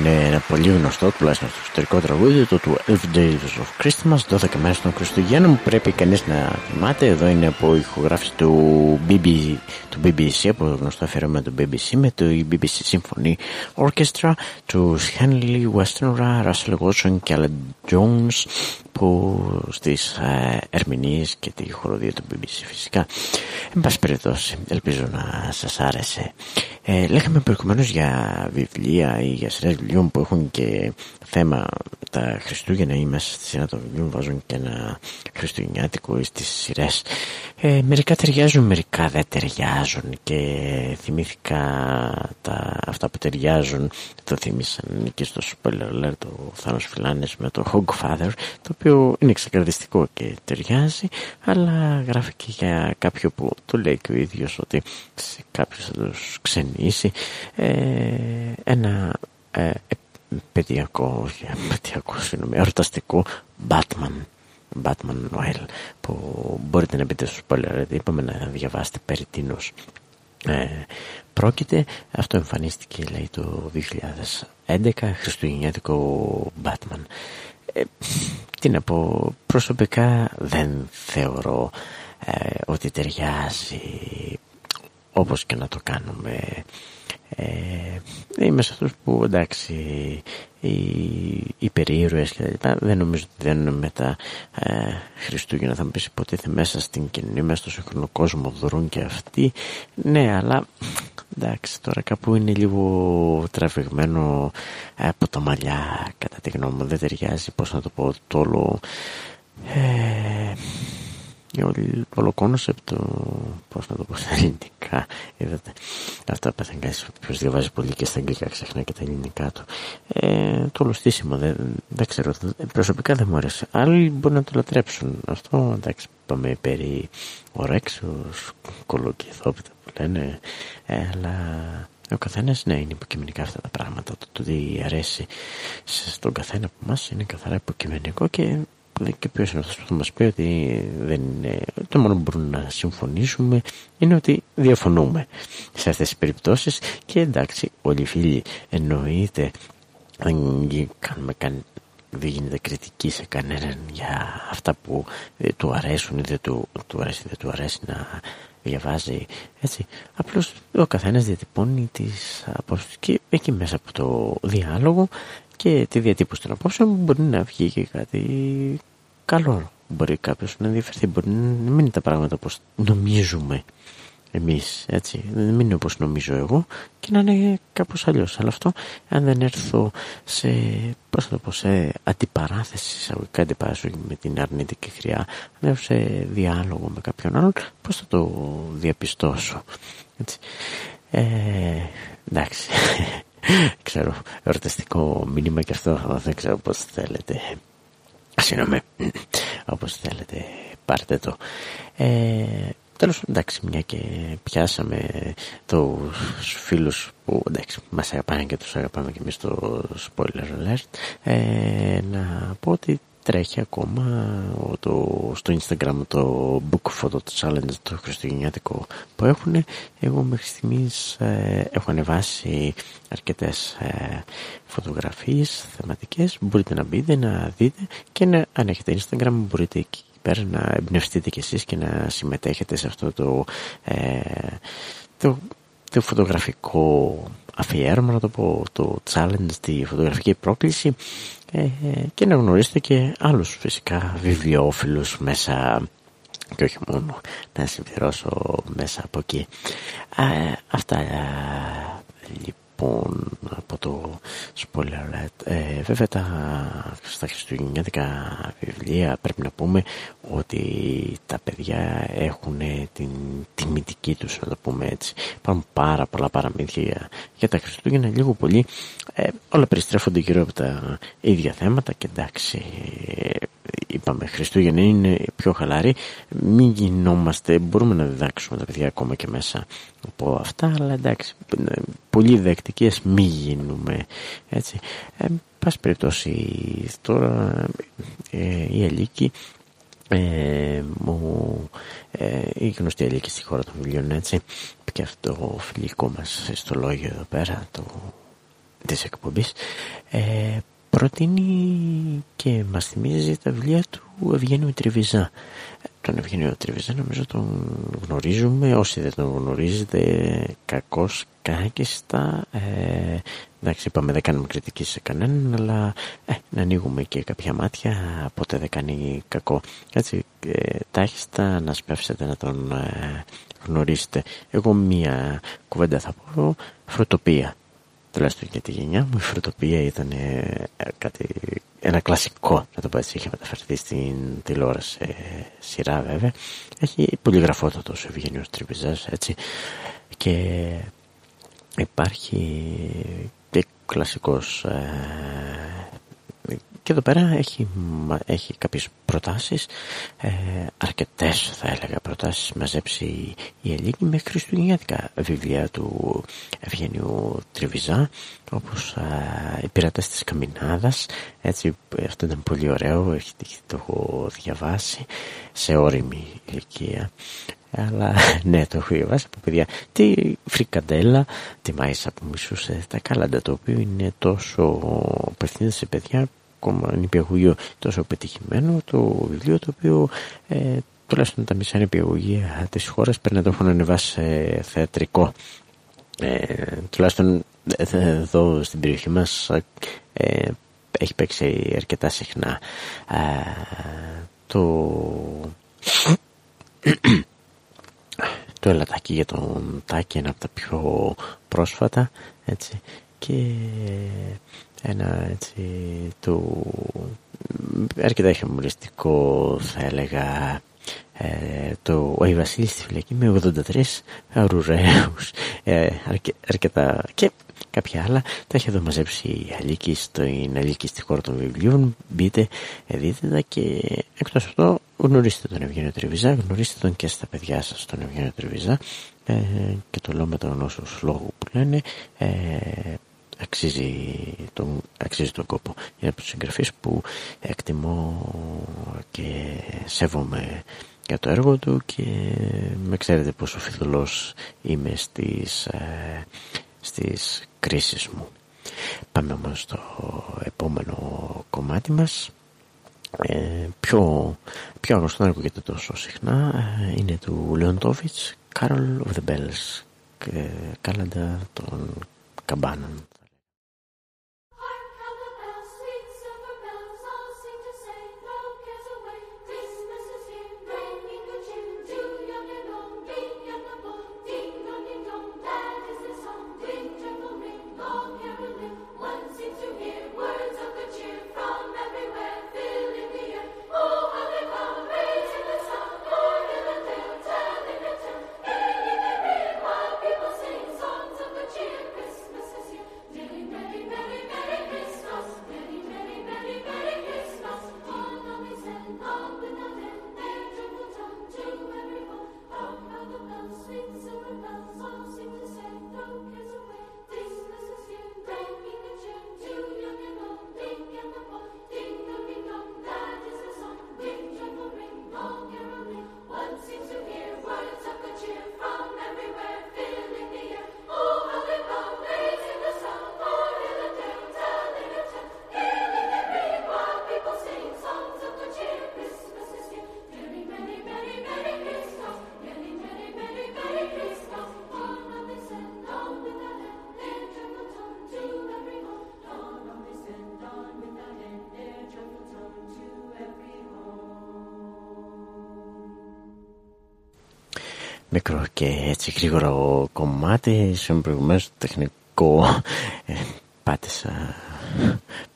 A: Είναι ένα πολύ γνωστό, τουλάχιστον στο εξωτερικό τραγούδι, το του Elf Days of Christmas, 12 μέρες των Χριστουγέννων, που πρέπει κανείς να θυμάται. Εδώ είναι από ηχογράφηση του, BB, του BBC, από το γνωστό αφιέρωμα του BBC, με το BBC Symphony Orchestra, του Henley Westenra, Russell Watson και Alan Jones, που στις ε, ερμηνείες και τη χοροδία του BBC φυσικά. Εν πάση περιπτώσει, ελπίζω να σας άρεσε. Ε, λέγαμε προηγουμένως για βιβλία ή για σειρές βιβλίων που έχουν και θέμα τα Χριστούγεννα ή μέσα στη σειρά των βιβλίων βάζουν και ένα χριστουγεννιάτικο στις σειρές. Ε, μερικά ταιριάζουν, μερικά δεν ταιριάζουν και θυμήθηκα τα, αυτά που ταιριάζουν το θύμισαν και στο spoiler alert το Θάνος Φιλάνες με το Hogfather το οποίο είναι ξεκαρδιστικό και ταιριάζει αλλά γράφει και για κάποιο που το λέει και ο ίδιος ότι σε κάποιους θα τους ξενήσει ε, ένα ε, παιδιακό, όχι <laughs> παιδιακό, συγγνώμη, εορταστικό Batman. Batman Noel που μπορείτε να μπείτε στο spoiler είπαμε να διαβάσετε περί τίνος. Ε, πρόκειται αυτό εμφανίστηκε λέει το 2011 χριστουγεννιάτικο Batman. Ε, τι να πω προσωπικά δεν θεωρώ ε, ότι ταιριάζει όπως και να το κάνουμε ε, είμαι σε αυτούς που εντάξει οι υπερήρωες και τα λοιπά δεν νομίζω ότι δεν με τα ε, Χριστούγεννα. Θα μου πεις υποτίθεται μέσα στην κοινωνία μέσα στο σύγχρονο κόσμο δρούν και αυτοί. Ναι αλλά εντάξει τώρα κάπου είναι λίγο τραβηγμένο ε, από τα μαλλιά κατά τη γνώμη μου. Δεν ταιριάζει πως να το πω το όλο ε, όλο, όλο concept πώς να το πω <laughs> στα ελληνικά. Είδατε. Αυτά πέθαν κανείς ποιος διαβάζει πολύ και στα αγγλικά ξεχνά και τα ελληνικά του. Ε, το όλο στήσιμο δεν, δεν ξέρω προσωπικά δεν μου άρεσε άλλοι μπορεί να το λατρέψουν. Αυτό εντάξει είπαμε περί ορέξεως κολοκυθόπιτα που λένε. Ε, αλλά ο καθένας, ναι, είναι υποκειμενικά αυτά τα πράγματα. Το, το τι αρέσει στον καθένα από εμά είναι καθαρά υποκειμενικό και και ποιος είναι αυτός που θα μας πει ότι δεν είναι, το μόνο που μπορούμε να συμφωνήσουμε είναι ότι διαφωνούμε σε αυτές τις περιπτώσεις. Και εντάξει όλοι οι φίλοι εννοείται αν κάνουμε καν, δεν γίνεται κριτική σε κανέναν για αυτά που δεν του αρέσουν ή δεν του, του αρέσει δεν του αρέσει να διαβάζει έτσι. Απλώς ο καθένας διατυπώνει τις απόψεις και εκεί μέσα από το διάλογο και τη διατύπωση των απόψεων μπορεί να βγει και κάτι καλό. Μπορεί κάποιος να ενδιαφερθεί, μπορεί να μην είναι τα πράγματα όπως νομίζουμε εμείς, έτσι. Δεν είναι όπως νομίζω εγώ και να είναι κάπως αλλιώς. Αλλά αυτό, αν δεν έρθω σε, πώς θα το πω, σε αντιπαράθεση, εισαγωγικά αντιπαράθεση με την αρνητική χρειά, αν έρθω σε διάλογο με κάποιον άλλον, πώς θα το διαπιστώσω. Έτσι. Ε, εντάξει. <laughs> ξέρω, εορταστικό μήνυμα και αυτό δεν ξέρω πώς θέλετε Συγγνώμη, όπως θέλετε πάρτε το. Ε, τέλος εντάξει μια και πιάσαμε τους φίλους που εντάξει μας αγαπάνε και τους αγαπάμε και εμείς στο spoiler alert ε, να πω ότι τρέχει ακόμα. Το, στο Instagram το book photo challenge το χριστουγεννιάτικο που έχουν εγώ μέχρι στιγμής ε, έχω ανεβάσει αρκετές ε, φωτογραφίες θεματικές. Μπορείτε να μπείτε να δείτε και να, αν έχετε Instagram μπορείτε εκεί πέρα να εμπνευστείτε κι εσείς και να συμμετέχετε σε αυτό το, ε, το το φωτογραφικό αφιέρωμα, να το πω, το challenge, τη φωτογραφική πρόκληση ε, και να γνωρίσετε και άλλους φυσικά βιβλιοφίλους μέσα και όχι μόνο να συμπληρώσω μέσα από εκεί. Ε, αυτά λοιπόν από το spoiler alert. Ε, βέβαια τα, στα χριστουγεννιάτικα βιβλία πρέπει να πούμε ότι τα παιδιά έχουν την τιμητική τους να το πούμε έτσι. Υπάρχουν πάρα πολλά παραμύθια για τα Χριστούγεννα λίγο πολύ ε, όλα περιστρέφονται γύρω από τα ίδια θέματα και εντάξει είπαμε Χριστούγεννα είναι πιο χαλαρή μην γινόμαστε μπορούμε να διδάξουμε τα παιδιά ακόμα και μέσα από αυτά αλλά εντάξει πολύ δεκτικές μη γίνουμε έτσι ε, πάση περιπτώσει τώρα ε, η Αλίκη ε, μου, ε, η γνωστή Αλίκη στη χώρα των βιβλίων έτσι και αυτό το φιλικό μας στο λόγιο εδώ πέρα το, της εκπομπής ε, προτείνει και μας θυμίζει τα βιβλία του Ευγένιου Τριβιζά. Τον Ευγένιο Τριβιζά νομίζω τον γνωρίζουμε, όσοι δεν τον γνωρίζετε κακός κάκιστα. Ε, εντάξει είπαμε δεν κάνουμε κριτική σε κανέναν αλλά ε, να ανοίγουμε και κάποια μάτια ποτέ δεν κάνει κακό. Έτσι ε, τάχιστα να σπεύσετε να τον ε, γνωρίσετε. Εγώ μία κουβέντα θα πω, φροτοπία τουλάχιστον για τη γενιά μου η φροντοπία ήταν ε, κάτι, ένα κλασικό να το πω έτσι είχε μεταφερθεί στην τηλεόραση ε, σειρά βέβαια. Έχει πολυγραφότατο ο Ευγένιος Τριβιζάς έτσι. Και υπάρχει και κλασικός ε, και εδώ πέρα έχει, έχει κάποιες προτάσεις, ε, αρκετές θα έλεγα προτάσεις μαζέψει η Ελλήνη με χριστουγεννιάτικα βιβλία του Ευγενιού Τριβιζά όπως ε, οι πειρατές της Καμινάδας έτσι αυτό ήταν πολύ ωραίο το έχω διαβάσει σε όρημη ηλικία. Αλλά <laughs> ναι το έχω διαβάσει από παιδιά. Τη φρικαντέλα τη μάισα που μισούσε τα κάλαντα το οποίο είναι τόσο απευθύνεται σε παιδιά ακόμα νηπιαγωγείο τόσο πετυχημένο το βιβλίο το οποίο ε, τουλάχιστον τα μισά νηπιαγωγεία της χώρας πρέπει να το έχουν ανεβάσει σε θεατρικό. Ε, τουλάχιστον ε, εδώ στην περιοχή μας ε, έχει παίξει αρκετά συχνά. Ε, το το ελατάκι για τον Τάκη ένα από τα πιο πρόσφατα έτσι. Και ένα έτσι του αρκετά χαμολιστικό θα έλεγα ε, το «Ο Βασίλης στη φυλακή» με 83 αρουραίους. Ε, αρκετά και κάποια άλλα. Τα έχει εδώ μαζέψει η Αλίκη στην Αλίκη στη χώρα των βιβλίων. Μπείτε, δείτε τα και εκτός αυτό γνωρίστε τον Ευγένιο Τριβιζά γνωρίστε τον και στα παιδιά σας τον Ευγένιο Τριβιζά ε, και το λέω με τον όσους λόγου που λένε ε, αξίζει τον, αξίζει τον κόπο. Είναι από τους συγγραφείς που εκτιμώ και σέβομαι για το έργο του και με ξέρετε πόσο φιδωλός είμαι στις, ε, στις κρίσεις μου. Πάμε όμως στο επόμενο κομμάτι μας. Ε, πιο, πιο γνωστό να ακούγεται τόσο συχνά ε, είναι του Λεοντόβιτς Carol of the Bells και κάλαντα των καμπάνων μικρό και έτσι γρήγορο κομμάτι σε προηγουμένως το τεχνικό ε, πάτησα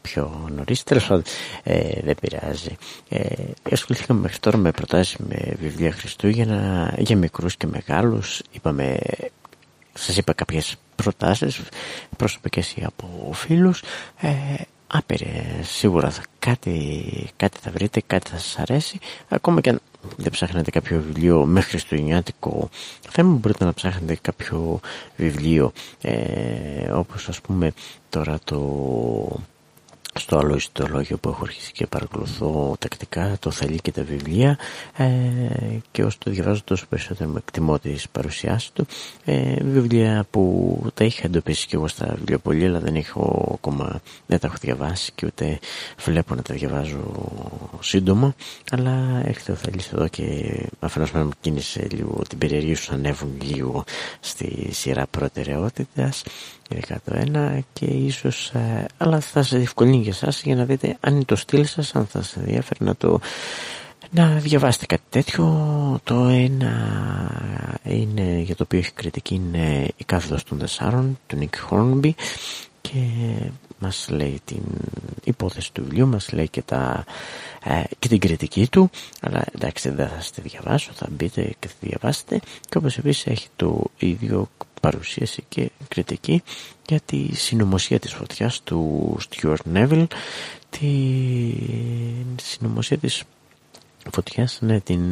A: πιο νωρίς. Τέλος πάντων ε, δεν πειράζει. Ε, ασχοληθήκαμε μέχρι τώρα με προτάσεις με βιβλία Χριστούγεννα για μικρούς και μεγάλους. Είπαμε σας είπα κάποιες προτάσεις προσωπικές ή από φίλους. Ε, άπειρες. Σίγουρα θα, κάτι, κάτι θα βρείτε κάτι θα σας αρέσει. Ακόμα και αν δεν ψάχνετε κάποιο βιβλίο με χριστουγεννιάτικο θέμα μπορείτε να ψάχνετε κάποιο βιβλίο ε, όπως ας πούμε τώρα το στο άλλο ιστολόγιο που έχω αρχίσει και παρακολουθώ τακτικά το θελή και τα βιβλία ε, και όσο το διαβάζω τόσο περισσότερο με εκτιμώ τις παρουσιάσεις του. Ε, βιβλία που τα είχα εντοπίσει και εγώ στα βιβλιοπολία αλλά δεν, έχω ακόμα, δεν τα έχω διαβάσει και ούτε βλέπω να τα διαβάζω σύντομα. Αλλά έρχεται ο Θελής εδώ και αφενός με μου κίνησε λίγο την περιεργή σου ανέβουν λίγο στη σειρά προτεραιότητας ειδικά το ένα και ίσως ε, αλλά θα σας διευκολύνει για εσάς για να δείτε αν είναι το στυλ σας αν θα σας ενδιαφέρει να το να διαβάσετε κάτι τέτοιο. Το ένα είναι για το οποίο έχει κριτική είναι η κάθεδος των τεσσάρων του Νίκ Χόρνμπι και μας λέει την υπόθεση του βιβλίου μας λέει και, τα, ε, και την κριτική του. Αλλά εντάξει δεν θα σας τη διαβάσω θα μπείτε και θα τη διαβάσετε. Και όπως επίσης έχει το ίδιο παρουσίαση και κριτική για τη συνωμοσία της φωτιάς του Stuart Neville. Τη συνωμοσία της φωτιάς ναι, την,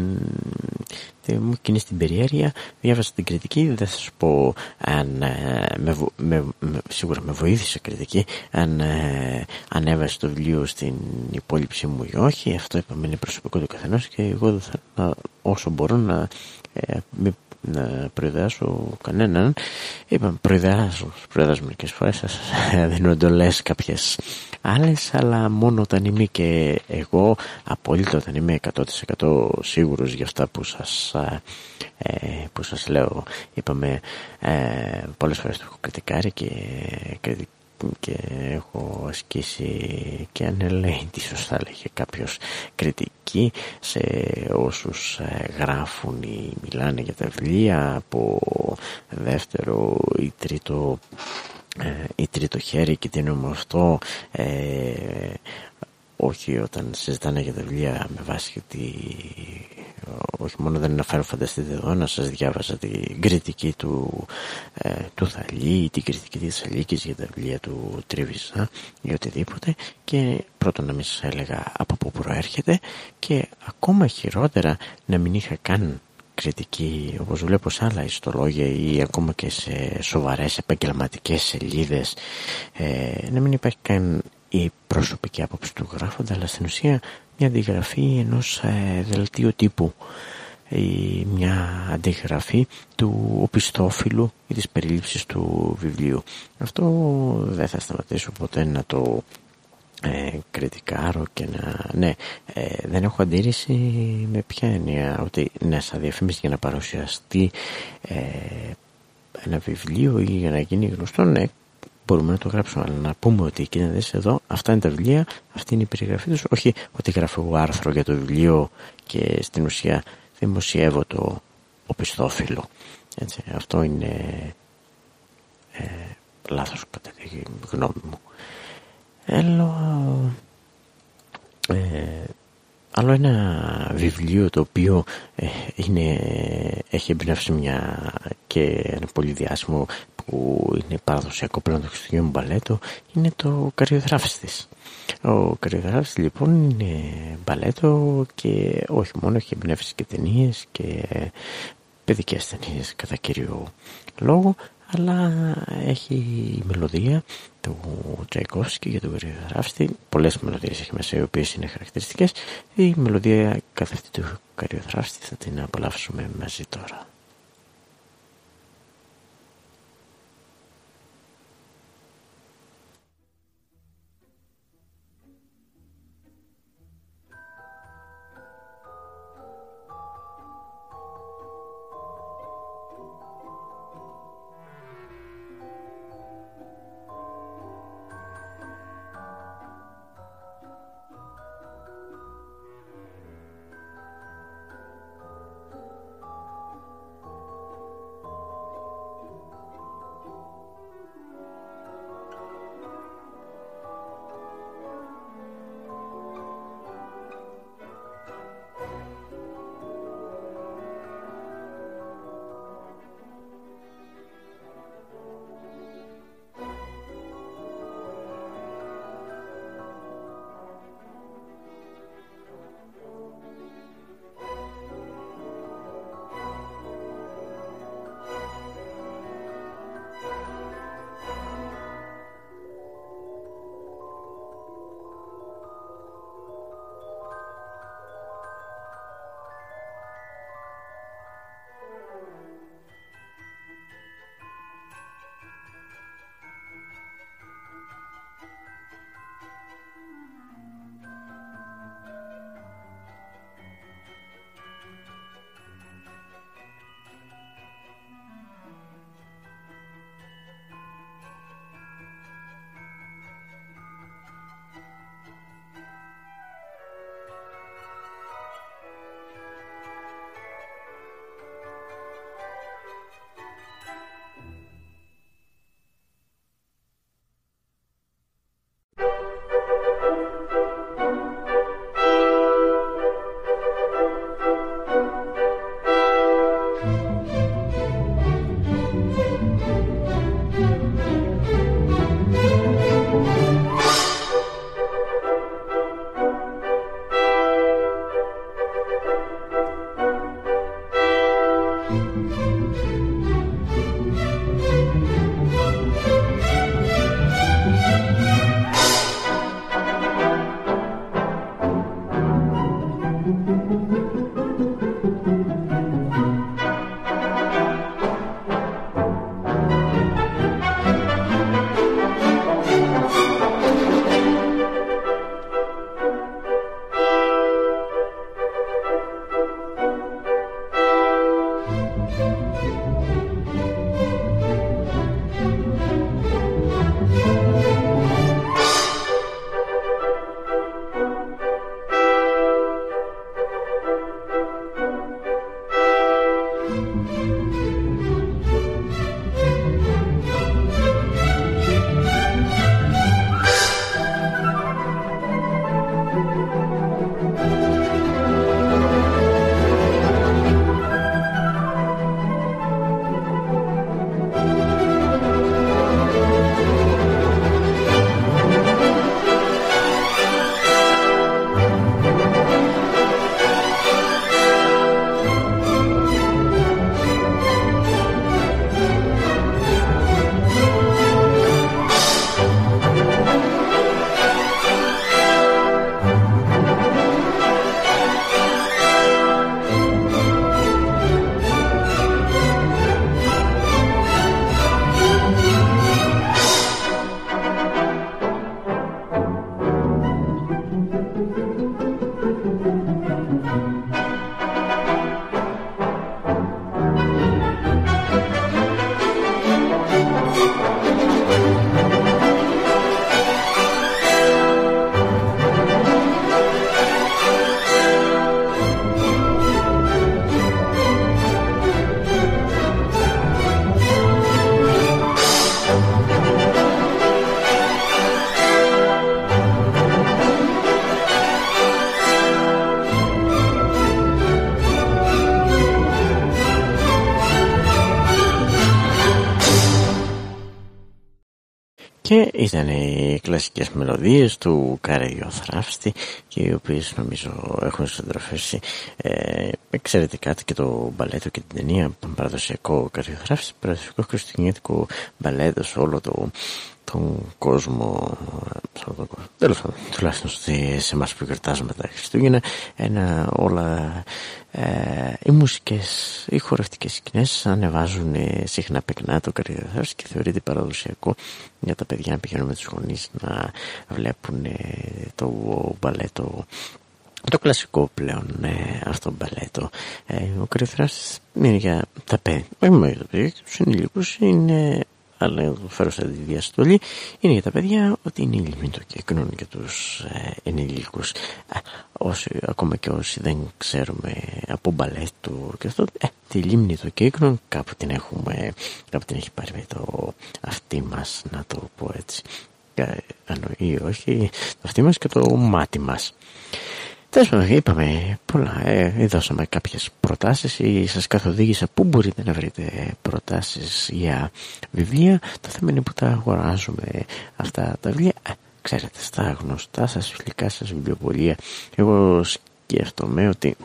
A: την, μου κινεί στην περιέργεια. Διάβασα την κριτική. Δεν θα σου πω αν ε, με, με, με, σίγουρα με βοήθησε κριτική αν ε, ανέβασε το βιβλίο στην υπόλοιψη μου ή όχι. Αυτό είπαμε είναι προσωπικό του καθενός και εγώ δεν θα, όσο μπορώ να ε, να προειδεάσω κανέναν. Είπαμε προειδεάσω, προειδεάσω μερικές φορές. Σας <laughs> δίνω εντολές κάποιες άλλες, αλλά μόνο όταν είμαι και εγώ απόλυτα, όταν είμαι 100% σίγουρος για αυτά που σας ε, που σας λέω είπαμε ε, πολλές φορές το έχω κριτικάρει και και έχω ασκήσει και ανελέητη σωστά λέγε κάποιος κριτική σε όσους ε, γράφουν ή μιλάνε για τα βιβλία από δεύτερο ή τρίτο ε, ή τρίτο χέρι και τι εννοούμε αυτό ε, όχι όταν συζητάνε για τα βιβλία με βάση τη όχι μόνο δεν αναφέρω φανταστείτε εδώ να σας διάβασα την κριτική του, ε, του Θαλή την κριτική της Αλίκης για τα βιβλία του Τρίβιζα ή οτιδήποτε. Και πρώτον να μην σας έλεγα από πού προέρχεται. Και ακόμα χειρότερα να μην είχα καν κριτική όπως βλέπω σε άλλα ιστολόγια ή ακόμα και σε σοβαρές επαγγελματικές σελίδες ε, να μην υπάρχει καν η προσωπική άποψη του γράφοντα αλλά στην ουσία μια αντιγραφή ενός ε, δελτίου τύπου ή μια αντιγραφή του οπισθόφυλλου ή της περίληψης του βιβλίου. Αυτό δεν θα σταματήσω ποτέ να το ε, κριτικάρω και να... Ναι, ε, δεν έχω αντίρρηση με ποια έννοια ότι ναι, σαν διαφήμιση για να παρουσιαστεί ε, ένα βιβλίο ή για να γίνει γνωστό, ναι, μπορούμε να το γράψουμε, αλλά να πούμε ότι εκεί να εδώ, αυτά είναι τα βιβλία, αυτή είναι η περιγραφή τους, όχι ότι γράφω εγώ άρθρο για το βιβλίο και στην ουσία δημοσιεύω το οπισθόφυλλο. Έτσι, αυτό είναι ε, λάθος κατά τη γνώμη μου. Άλλο, ε, άλλο ένα βιβλίο το οποίο ε, είναι, έχει εμπνεύσει μια και ένα πολύ διάσημο που είναι παραδοσιακό πλέον το Χριστουγέννου μπαλέτο είναι το καριοδράφης της. Ο καριοδράφης λοιπόν είναι μπαλέτο και όχι μόνο έχει εμπνεύσεις και ταινίες και παιδικές ταινίες κατά κύριο λόγο αλλά έχει η μελωδία του Τσαϊκόφσκι για τον καριοδράφτη. Πολλές μελωδίες έχει μέσα οι οποίες είναι χαρακτηριστικές. Η μελωδία κάθε αυτή του καριοδράφτη θα την απολαύσουμε μαζί τώρα κλασικές μελωδίες του Καραγιοθράφστη και οι οποίες νομίζω έχουν συντροφεύσει ε, εξαιρετικά και το μπαλέτο και την ταινία παραδοσιακό Καραγιοθράφστη παραδοσιακό χριστουγεννιάτικο μπαλέτο σε όλο το τον κόσμο, τέλος πάντων, τουλάχιστον σε εμάς που γιορτάζουμε τα Χριστούγεννα, ένα, όλα ε, οι μουσικές, οι χορευτικές σκηνές ανεβάζουν συχνά πυκνά το καρδιοδέρος και θεωρείται παραδοσιακό για τα παιδιά να πηγαίνουν με τους γονείς να βλέπουν το μπαλέτο το κλασικό πλέον ε, αυτό μπαλέτο. Ε, ο Κρυφράς είναι για τα παιδιά όχι μόνο για τα παιδιά τους ενηλίκους είναι αλλά το φέρω σαν τη διαστολή είναι για τα παιδιά ότι είναι η το κύκνων για τους ε, ενηλίκους όσοι, ακόμα και όσοι δεν ξέρουμε από μπαλέτο και αυτό ε, τη λίμνη το κύκνων κάπου την έχουμε κάπου την έχει πάρει το αυτί μας να το πω έτσι. Ε, ή όχι το αυτί μας και το μάτι μας Τέλος πάντων, είπαμε πολλά. Ε, δώσαμε κάποιες προτάσεις ή σας καθοδήγησα πού μπορείτε να βρείτε προτάσεις για βιβλία. Το θέμα είναι που τα αγοράζουμε αυτά τα βιβλία. Ε, ξέρετε, στα γνωστά σας φιλικά σας βιβλιοπολία. Εγώ σκέφτομαι ότι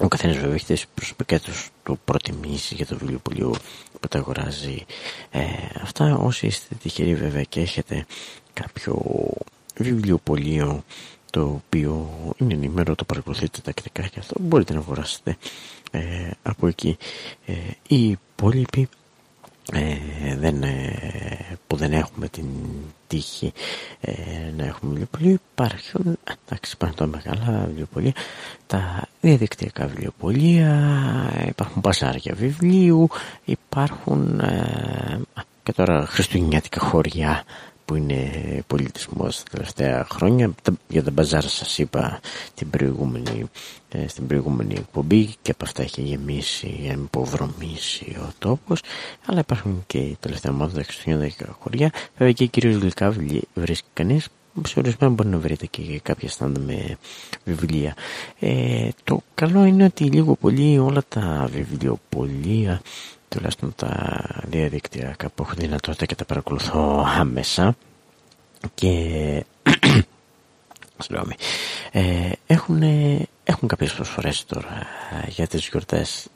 A: ο καθένας βέβαια έχει τι προσωπικέ τους το προτιμήσει για το βιβλιοπωλείο που τα αγοράζει. Ε, αυτά όσοι είστε τυχεροί βέβαια και έχετε κάποιο βιβλιοπωλείο το οποίο είναι ενημέρο, το παρακολουθείτε τακτικά και αυτό μπορείτε να αγοράσετε ε, από εκεί. Ε, οι υπόλοιποι ε, δεν, ε, που δεν έχουμε την τύχη ε, να έχουμε βιβλιοπολία υπάρχουν, εντάξει υπάρχουν τα μεγάλα βιβλιοπολία τα διαδικτυακά βιβλιοπολία υπάρχουν παζάρια βιβλίου υπάρχουν και τώρα χριστουγεννιάτικα χωριά που είναι πολιτισμός τα τελευταία χρόνια. Για τα μπαζάρ σας είπα την προηγούμενη, ε, στην προηγούμενη εκπομπή και από αυτά έχει γεμίσει, εμποβρωμίσει ο τόπος. Αλλά υπάρχουν και τελευταία μόδα τα χριστουγεννιάτικα χωριά. Βέβαια και κυρίως γλυκά βρίσκει κανείς. Σε ορισμένα μπορεί να βρείτε και κάποια στάντα με βιβλία. Ε, το καλό είναι ότι λίγο πολύ όλα τα βιβλιοπολία τουλάχιστον τα διαδίκτυα κάπου έχω δυνατότητα και τα παρακολουθώ άμεσα. Και <clears throat> συγγνώμη ε, έχουν, έχουν κάποιες προσφορές τώρα για τις γιορτές.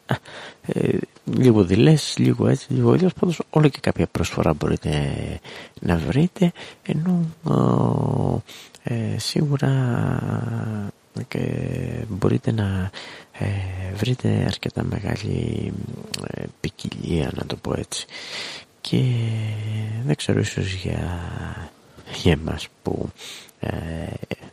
A: Ε, λίγο δειλές, λίγο έτσι, λίγο αλλιώς. Πάντως όλο και κάποια προσφορά μπορείτε να βρείτε ενώ ε, σίγουρα και μπορείτε να ε, βρείτε αρκετά μεγάλη ε, ποικιλία να το πω έτσι. Και δεν ξέρω ίσως για, για εμάς που ε,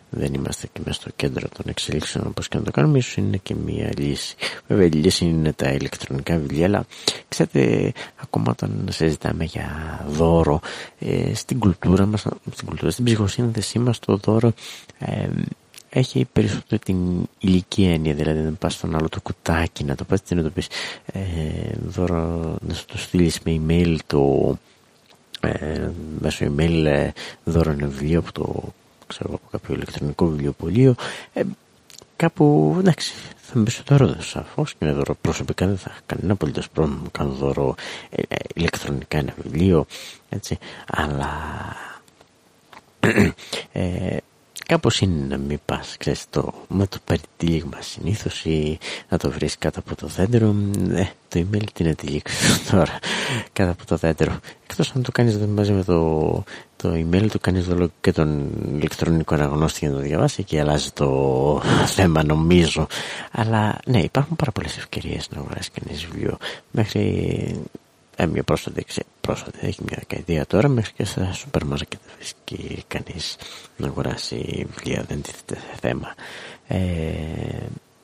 A: δεν είμαστε και μέσα στο κέντρο των εξελίξεων όπως και να το κάνουμε ίσως είναι και μια λύση. Βέβαια η λύση είναι τα ηλεκτρονικά βιβλία αλλά ξέρετε ακόμα όταν συζητάμε για δώρο ε, στην κουλτούρα μας στην, κουλτούρα, στην ψυχοσύνθεσή μας το δώρο ε, έχει περισσότερο την ηλική έννοια, δηλαδή να πας στον άλλο το κουτάκι, να το πας να το πεις. Ε, δώρο, να σου το στείλεις με email το ε, μέσω email ε, δώρο ένα βιβλίο από το ξέρω από κάποιο ηλεκτρονικό βιβλιοπωλείο. Ε, κάπου εντάξει θα με πεις δώρο σαφώς και είναι δώρο προσωπικά δεν θα έχω κανένα απολύτως πρόβλημα να κάνω δώρο ε, ε, ηλεκτρονικά ένα βιβλίο έτσι. Αλλά <clears throat> ε, Κάπως είναι να μην πας, ξέρεις, το, με το περιτύλιγμα συνήθως ή να το βρεις κάτω από το δέντρο. Ε, το email τι να τυλίξεις <laughs> τώρα κάτω από το δέντρο. Εκτός αν το κάνεις μαζί με το, το email, το κάνεις όλο και τον ηλεκτρονικό αναγνώστη για να το διαβάσει και αλλάζει το <laughs> θέμα νομίζω. Αλλά ναι, υπάρχουν πάρα πολλές ευκαιρίες να αγοράσει κανείς βιβλίο. Μέχρι ε, μια πρόσφατη, πρόσφατη, έχει μια δεκαετία τώρα μέχρι και στα σούπερ μάρκετ βρίσκει κανείς να αγοράσει βιβλία, δεν τίθεται θέμα. Ε,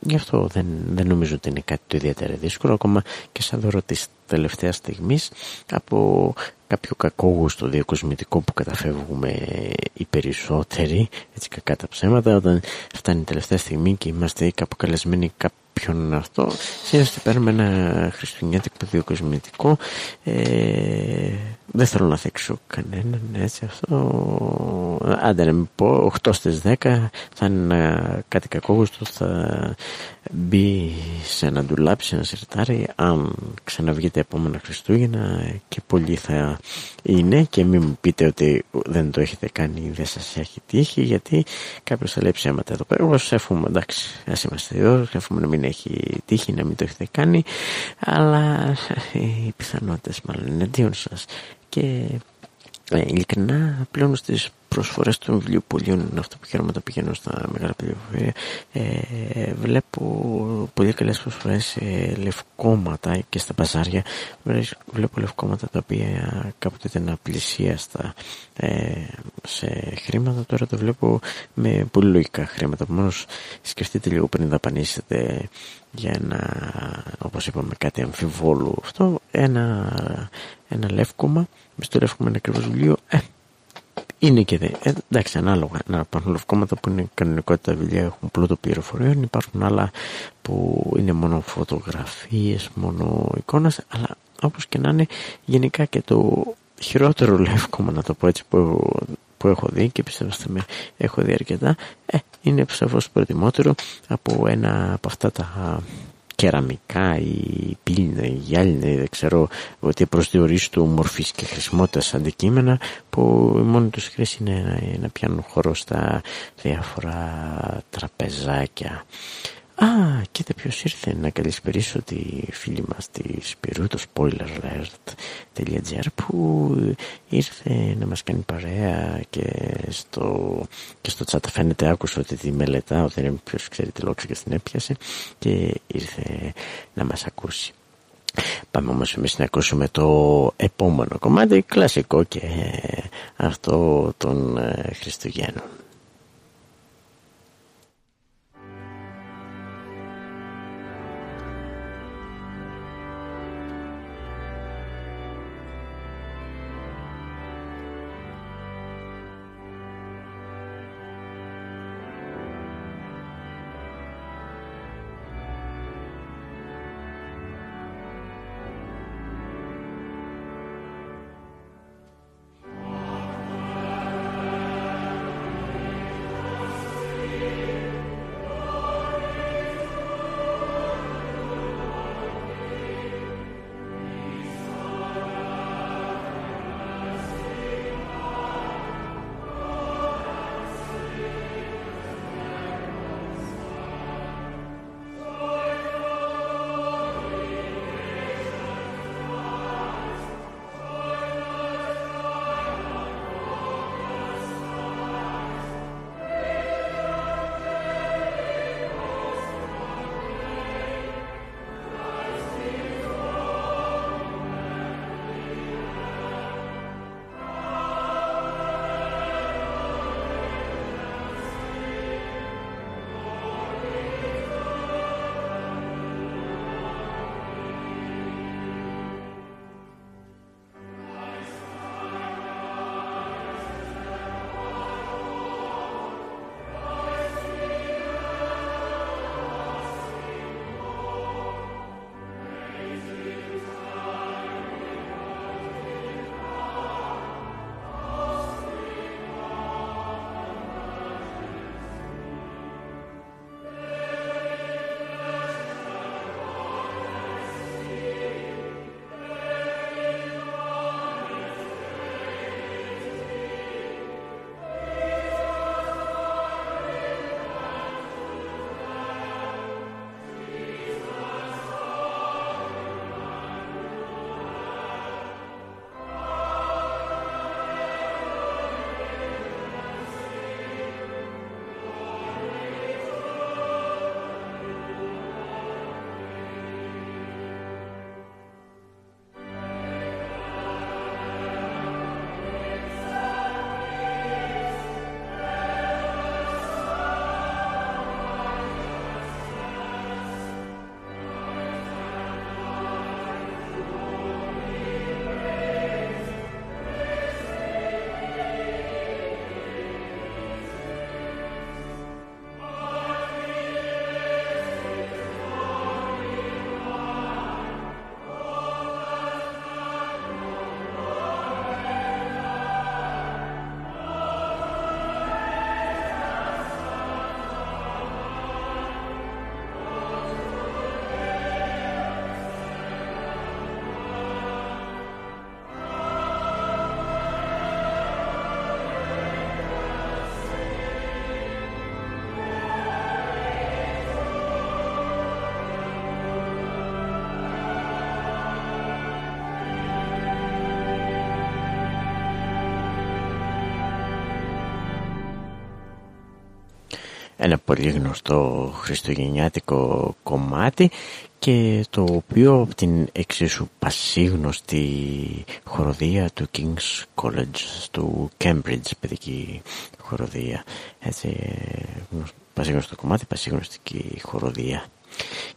A: γι' αυτό δεν, δεν νομίζω ότι είναι κάτι το ιδιαίτερα δύσκολο ακόμα και σαν δώρο της τελευταίας στιγμής από κάποιο κακόγουστο διακοσμητικό που καταφεύγουμε οι περισσότεροι έτσι κακά τα ψέματα όταν φτάνει η τελευταία στιγμή και είμαστε κάπου καλεσμένοι ποιον αυτό συνήθως παίρνουμε ένα χριστουγεννιάτικο διακοσμητικό ε, δεν θέλω να θέξω κανέναν έτσι αυτό. Άντε να μην πω 8 στις 10 θα είναι κάτι κακόγουστο θα μπει σε ένα ντουλάπι, σε ένα σιρτάρι αν ξαναβγεί τα επόμενα Χριστούγεννα και πολύ θα είναι και μην μου πείτε ότι δεν το έχετε κάνει δεν σας έχει τύχει γιατί κάποιος θα λέει ψέματα εδώ πέρα. Εγώ σας εύχομαι εντάξει ας είμαστε εδώ εύχομαι να μην έχει τύχει να μην το έχετε κάνει αλλά οι πιθανότητες μάλλον είναι εναντίον σας και ε, ειλικρινά πλέον στις προσφορές των βιβλιοπολίων είναι αυτό που χαίρομαι όταν πηγαίνω στα μεγάλα βιβλιοπολία ε, βλέπω πολύ καλές προσφορές σε λευκόματα και στα παζάρια βλέπω λευκόματα τα οποία κάποτε ήταν απλησίαστα ε, σε χρήματα τώρα το βλέπω με πολύ λογικά χρήματα. Μόνο σκεφτείτε λίγο πριν δαπανίσετε για ένα όπως είπαμε κάτι αμφιβόλου. Αυτό ένα, ένα λεύκομα με στο λεύκομα ένα ακριβώς βιβλίο ε, είναι και δε. Ε, εντάξει, ανάλογα. Να υπάρχουν λευκόματα που είναι κανονικότητα βιβλία, έχουν πλούτο πληροφοριών. Υπάρχουν άλλα που είναι μόνο φωτογραφίες, μόνο εικόνες. Αλλά όπως και να είναι, γενικά και το χειρότερο <laughs> λεύκομα, να το πω έτσι, που, που έχω δει και πιστεύω ότι με έχω δει αρκετά, ε, είναι σαφώς προτιμότερο από ένα από αυτά τα κεραμικά ή πύληνα ή γυάλινα ή δεν ξέρω ότι προσδιορίζει του μορφής και χρησιμότητας αντικείμενα που μόνο τους χρήση είναι να πιάνουν χώρο στα διάφορα τραπεζάκια Α, κοίτα ποιος ήρθε να καλησπερίσω τη φίλη μας της Σπυρού, το spoileralert.gr που ήρθε να μας κάνει παρέα και στο, και στο chat φαίνεται άκουσε ότι τη μελετάω, δεν είναι ποιος ξέρει τη λόξη και την έπιασε και ήρθε να μας ακούσει. Πάμε όμως εμείς να ακούσουμε το επόμενο κομμάτι, κλασικό και αυτό των ε, Χριστουγέννων. Ένα πολύ γνωστό χριστουγεννιάτικο κομμάτι και το οποίο από την εξίσου πασίγνωστη χοροδία του King's College του Cambridge παιδική χοροδία. Έτσι πασίγνωστο κομμάτι πασίγνωστη χοροδία.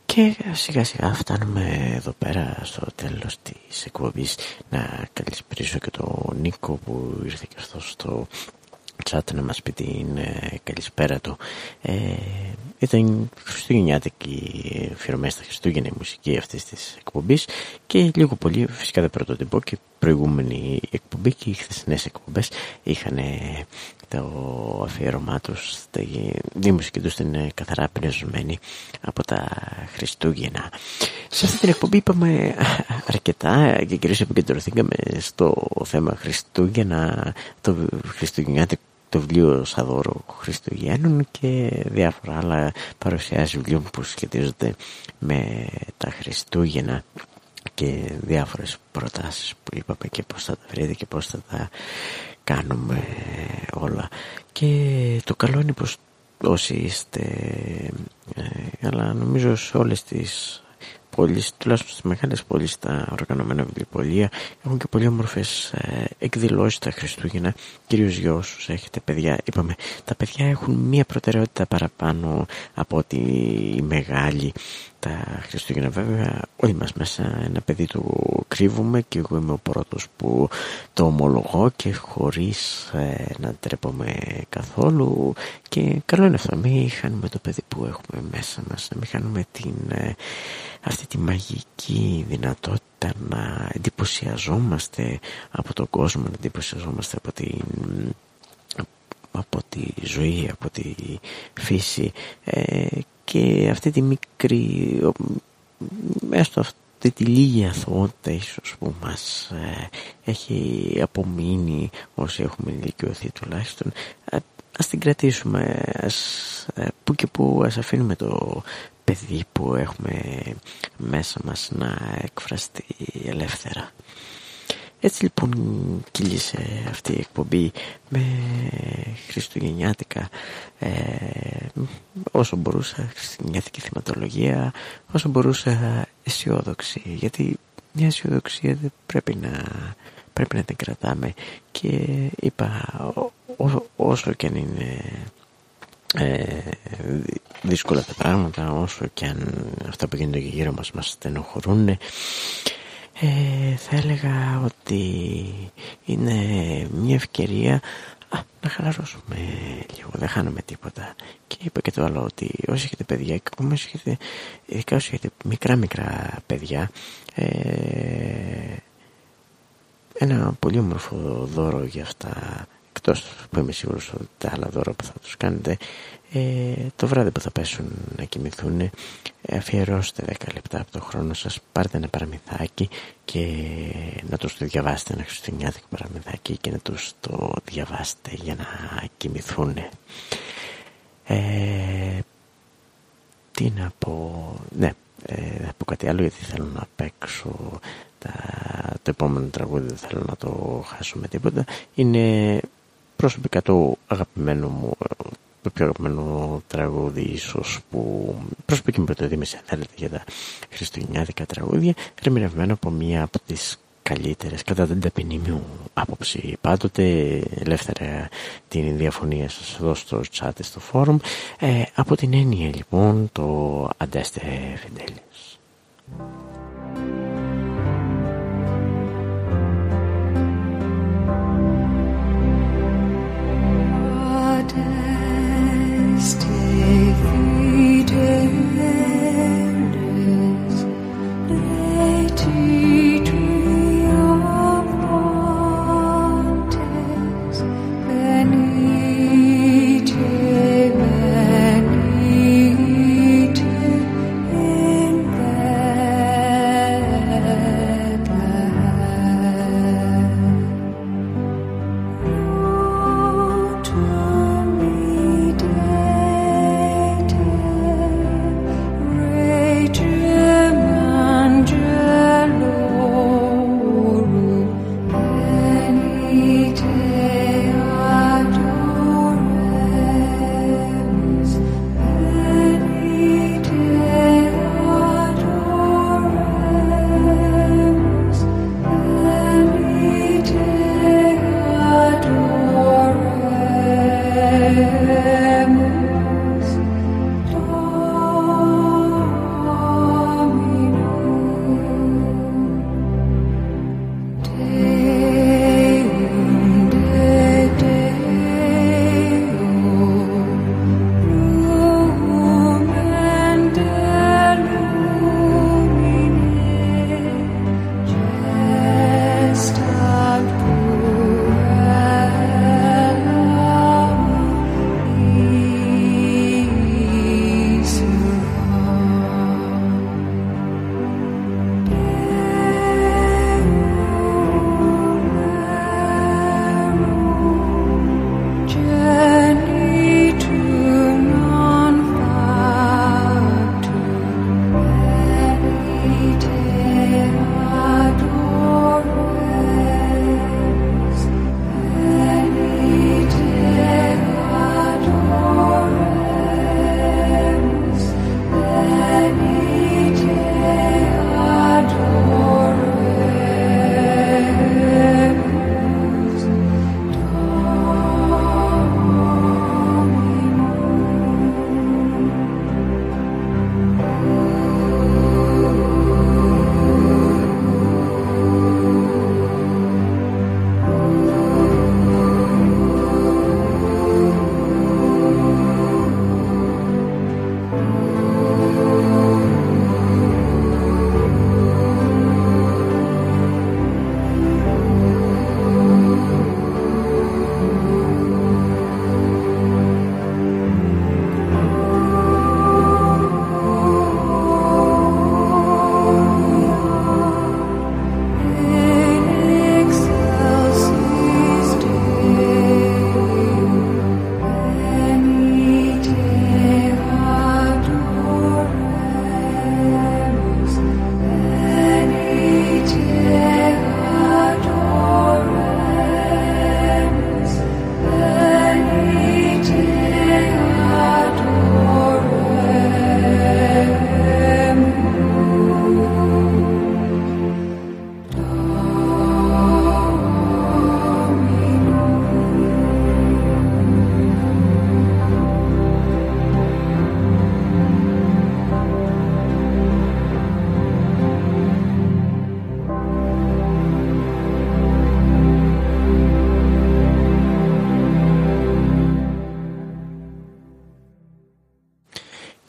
A: Και σιγά σιγά φτάνουμε εδώ πέρα στο τέλος της εκπομπής. Να καλησπρίσω και τον Νίκο που ήρθε και αυτός στο chat να μας πει την ε, καλησπέρα του. Ε, ήταν χριστουγεννιάτικη αφιερωμένη στα Χριστούγεννα η μουσική αυτής της εκπομπής και λίγο πολύ φυσικά δεν πρωτοτυπώ και προηγούμενη εκπομπή και οι χθεσινές εκπομπές είχαν το αφιέρωμά τους, η μουσική τους ήταν καθαρά πνευσμένη από τα Χριστούγεννα. Σε αυτή την εκπομπή είπαμε αρκετά και κυρίως επικεντρωθήκαμε στο θέμα Χριστούγεννα, το Χριστουγεννιάτικο το βιβλίο Σαδόρο Χριστουγέννων και διάφορα άλλα παρουσιάσει βιβλίων που σχετίζονται με τα Χριστούγεννα και διάφορες προτάσεις που είπαμε και πώς θα τα βρείτε και πώς θα τα κάνουμε όλα. Και το καλό είναι πως όσοι είστε ε, αλλά νομίζω σε όλες τις πόλεις, τουλάχιστον στις μεγάλες πόλεις τα οργανωμένα βιβλιοπολία έχουν και πολύ όμορφες ε, εκδηλώσεις τα Χριστούγεννα. Κυρίως για όσους έχετε παιδιά. Είπαμε τα παιδιά έχουν μία προτεραιότητα παραπάνω από ότι οι μεγάλοι τα Χριστούγεννα βέβαια. Όλοι μας μέσα ένα παιδί του κρύβουμε και εγώ είμαι ο πρώτος που το ομολογώ και χωρίς ε, να τρέπομαι καθόλου. Και καλό είναι αυτό να μην χάνουμε το παιδί που έχουμε μέσα μας να μην χάνουμε την, ε, αυτή τη μαγική δυνατότητα να εντυπωσιαζόμαστε από τον κόσμο να εντυπωσιαζόμαστε από την από τη ζωή, από τη φύση. Ε, και αυτή τη μικρή έστω αυτή τη λίγη αθωότητα ίσως που μας ε, έχει απομείνει όσοι έχουμε ηλικιωθεί τουλάχιστον ε, ας την κρατήσουμε ας, ε, που και που ας αφήνουμε το παιδί που έχουμε μέσα μας να εκφραστεί ελεύθερα έτσι λοιπόν κύλησε αυτή η εκπομπή με χριστουγεννιάτικα ε, όσο μπορούσα χριστουγεννιάτικη θυματολογία όσο μπορούσα αισιόδοξη. Γιατί μια αισιοδοξία δεν πρέπει να, πρέπει να την κρατάμε. Και είπα όσο και αν είναι ε, δύσκολα τα πράγματα όσο και αν αυτά που γίνονται γύρω μας μας στενοχωρούν ε, θα έλεγα ότι είναι μια ευκαιρία α, να χαλαρώσουμε λίγο, δεν χάνουμε τίποτα. Και είπα και το άλλο ότι όσοι έχετε παιδιά και ακόμα όσοι έχετε, ειδικά όσοι έχετε μικρά μικρά παιδιά, ε, ένα πολύ όμορφο δώρο για αυτά, εκτός που είμαι σίγουρος ότι τα άλλα δώρα που θα τους κάνετε, ε, το βράδυ που θα πέσουν να κοιμηθούν αφιερώστε 10 λεπτά από το χρόνο σας πάρτε ένα παραμυθάκι και να τους το διαβάσετε ένα χριστουγεννιάτικο παραμυθάκι και να τους το διαβάσετε για να κοιμηθούν ε, τι να πω ναι ε, θα πω κάτι άλλο γιατί θέλω να παίξω τα, το επόμενο τραγούδι δεν θέλω να το χάσω με τίποτα. Είναι προσωπικά το αγαπημένο μου το πιο αγαπημένο τραγούδι ίσως που προσωπική μου πρωτοδήμηση αν θέλετε για τα χριστουγεννιάτικα τραγούδια ερμηνευμένο από μία από τις καλύτερες κατά την ταπεινή μου άποψη. Πάντοτε ελεύθερα την διαφωνία σας εδώ στο chat στο forum. Ε, από την έννοια λοιπόν το Αντέστε Φιντέλης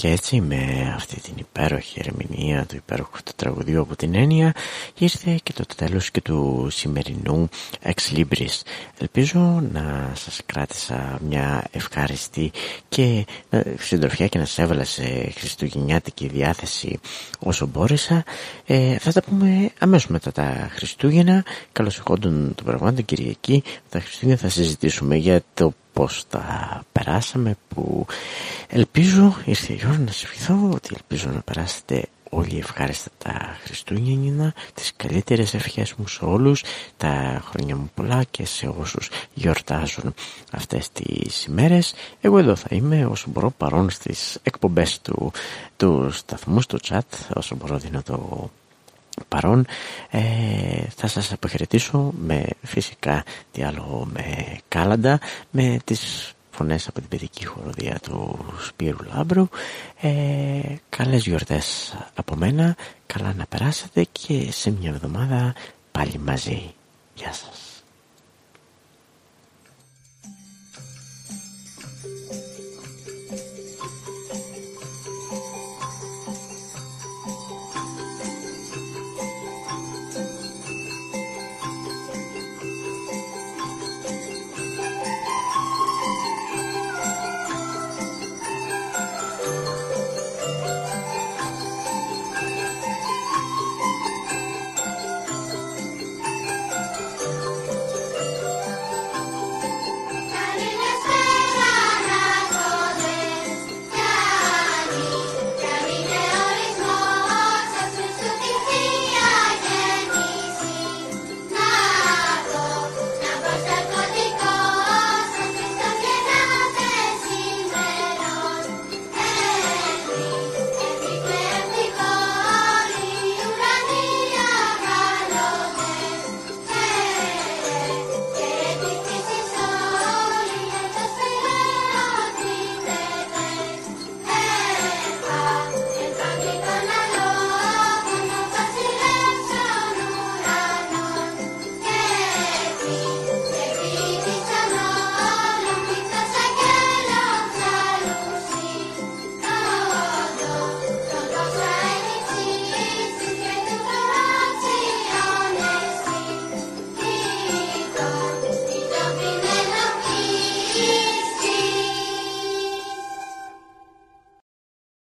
A: Και έτσι με αυτή την υπέροχη ερμηνεία του υπέροχου του τραγουδίου από την έννοια ήρθε και το τέλος και του σημερινού Ex Libris. Ελπίζω να σας κράτησα μια ευχάριστη και ε, συντροφιά και να σας έβαλα σε χριστουγεννιάτικη διάθεση όσο μπόρεσα. Ε, θα τα πούμε αμέσως μετά τα Χριστούγεννα. Καλώς εχόντων το πραγμάτων Κυριακή. Τα Χριστούγεννα θα συζητήσουμε για το πώς τα περάσαμε που ελπίζω ήρθε η ώρα να σας ευχηθώ ότι ελπίζω να περάσετε όλοι ευχάριστα τα Χριστούγεννα τις καλύτερες ευχές μου σε όλους τα χρόνια μου πολλά και σε όσους γιορτάζουν αυτές τις ημέρες. Εγώ εδώ θα είμαι όσο μπορώ παρόν στις εκπομπές του, του σταθμού στο chat όσο μπορώ δίνω το παρόν. Ε, θα σας αποχαιρετήσω με φυσικά διάλογο με κάλαντα με τις φωνές από την παιδική χοροδία του Σπύρου Λάμπρου. Ε, καλές γιορτές από μένα καλά να περάσετε και σε μια εβδομάδα πάλι μαζί. Γεια σας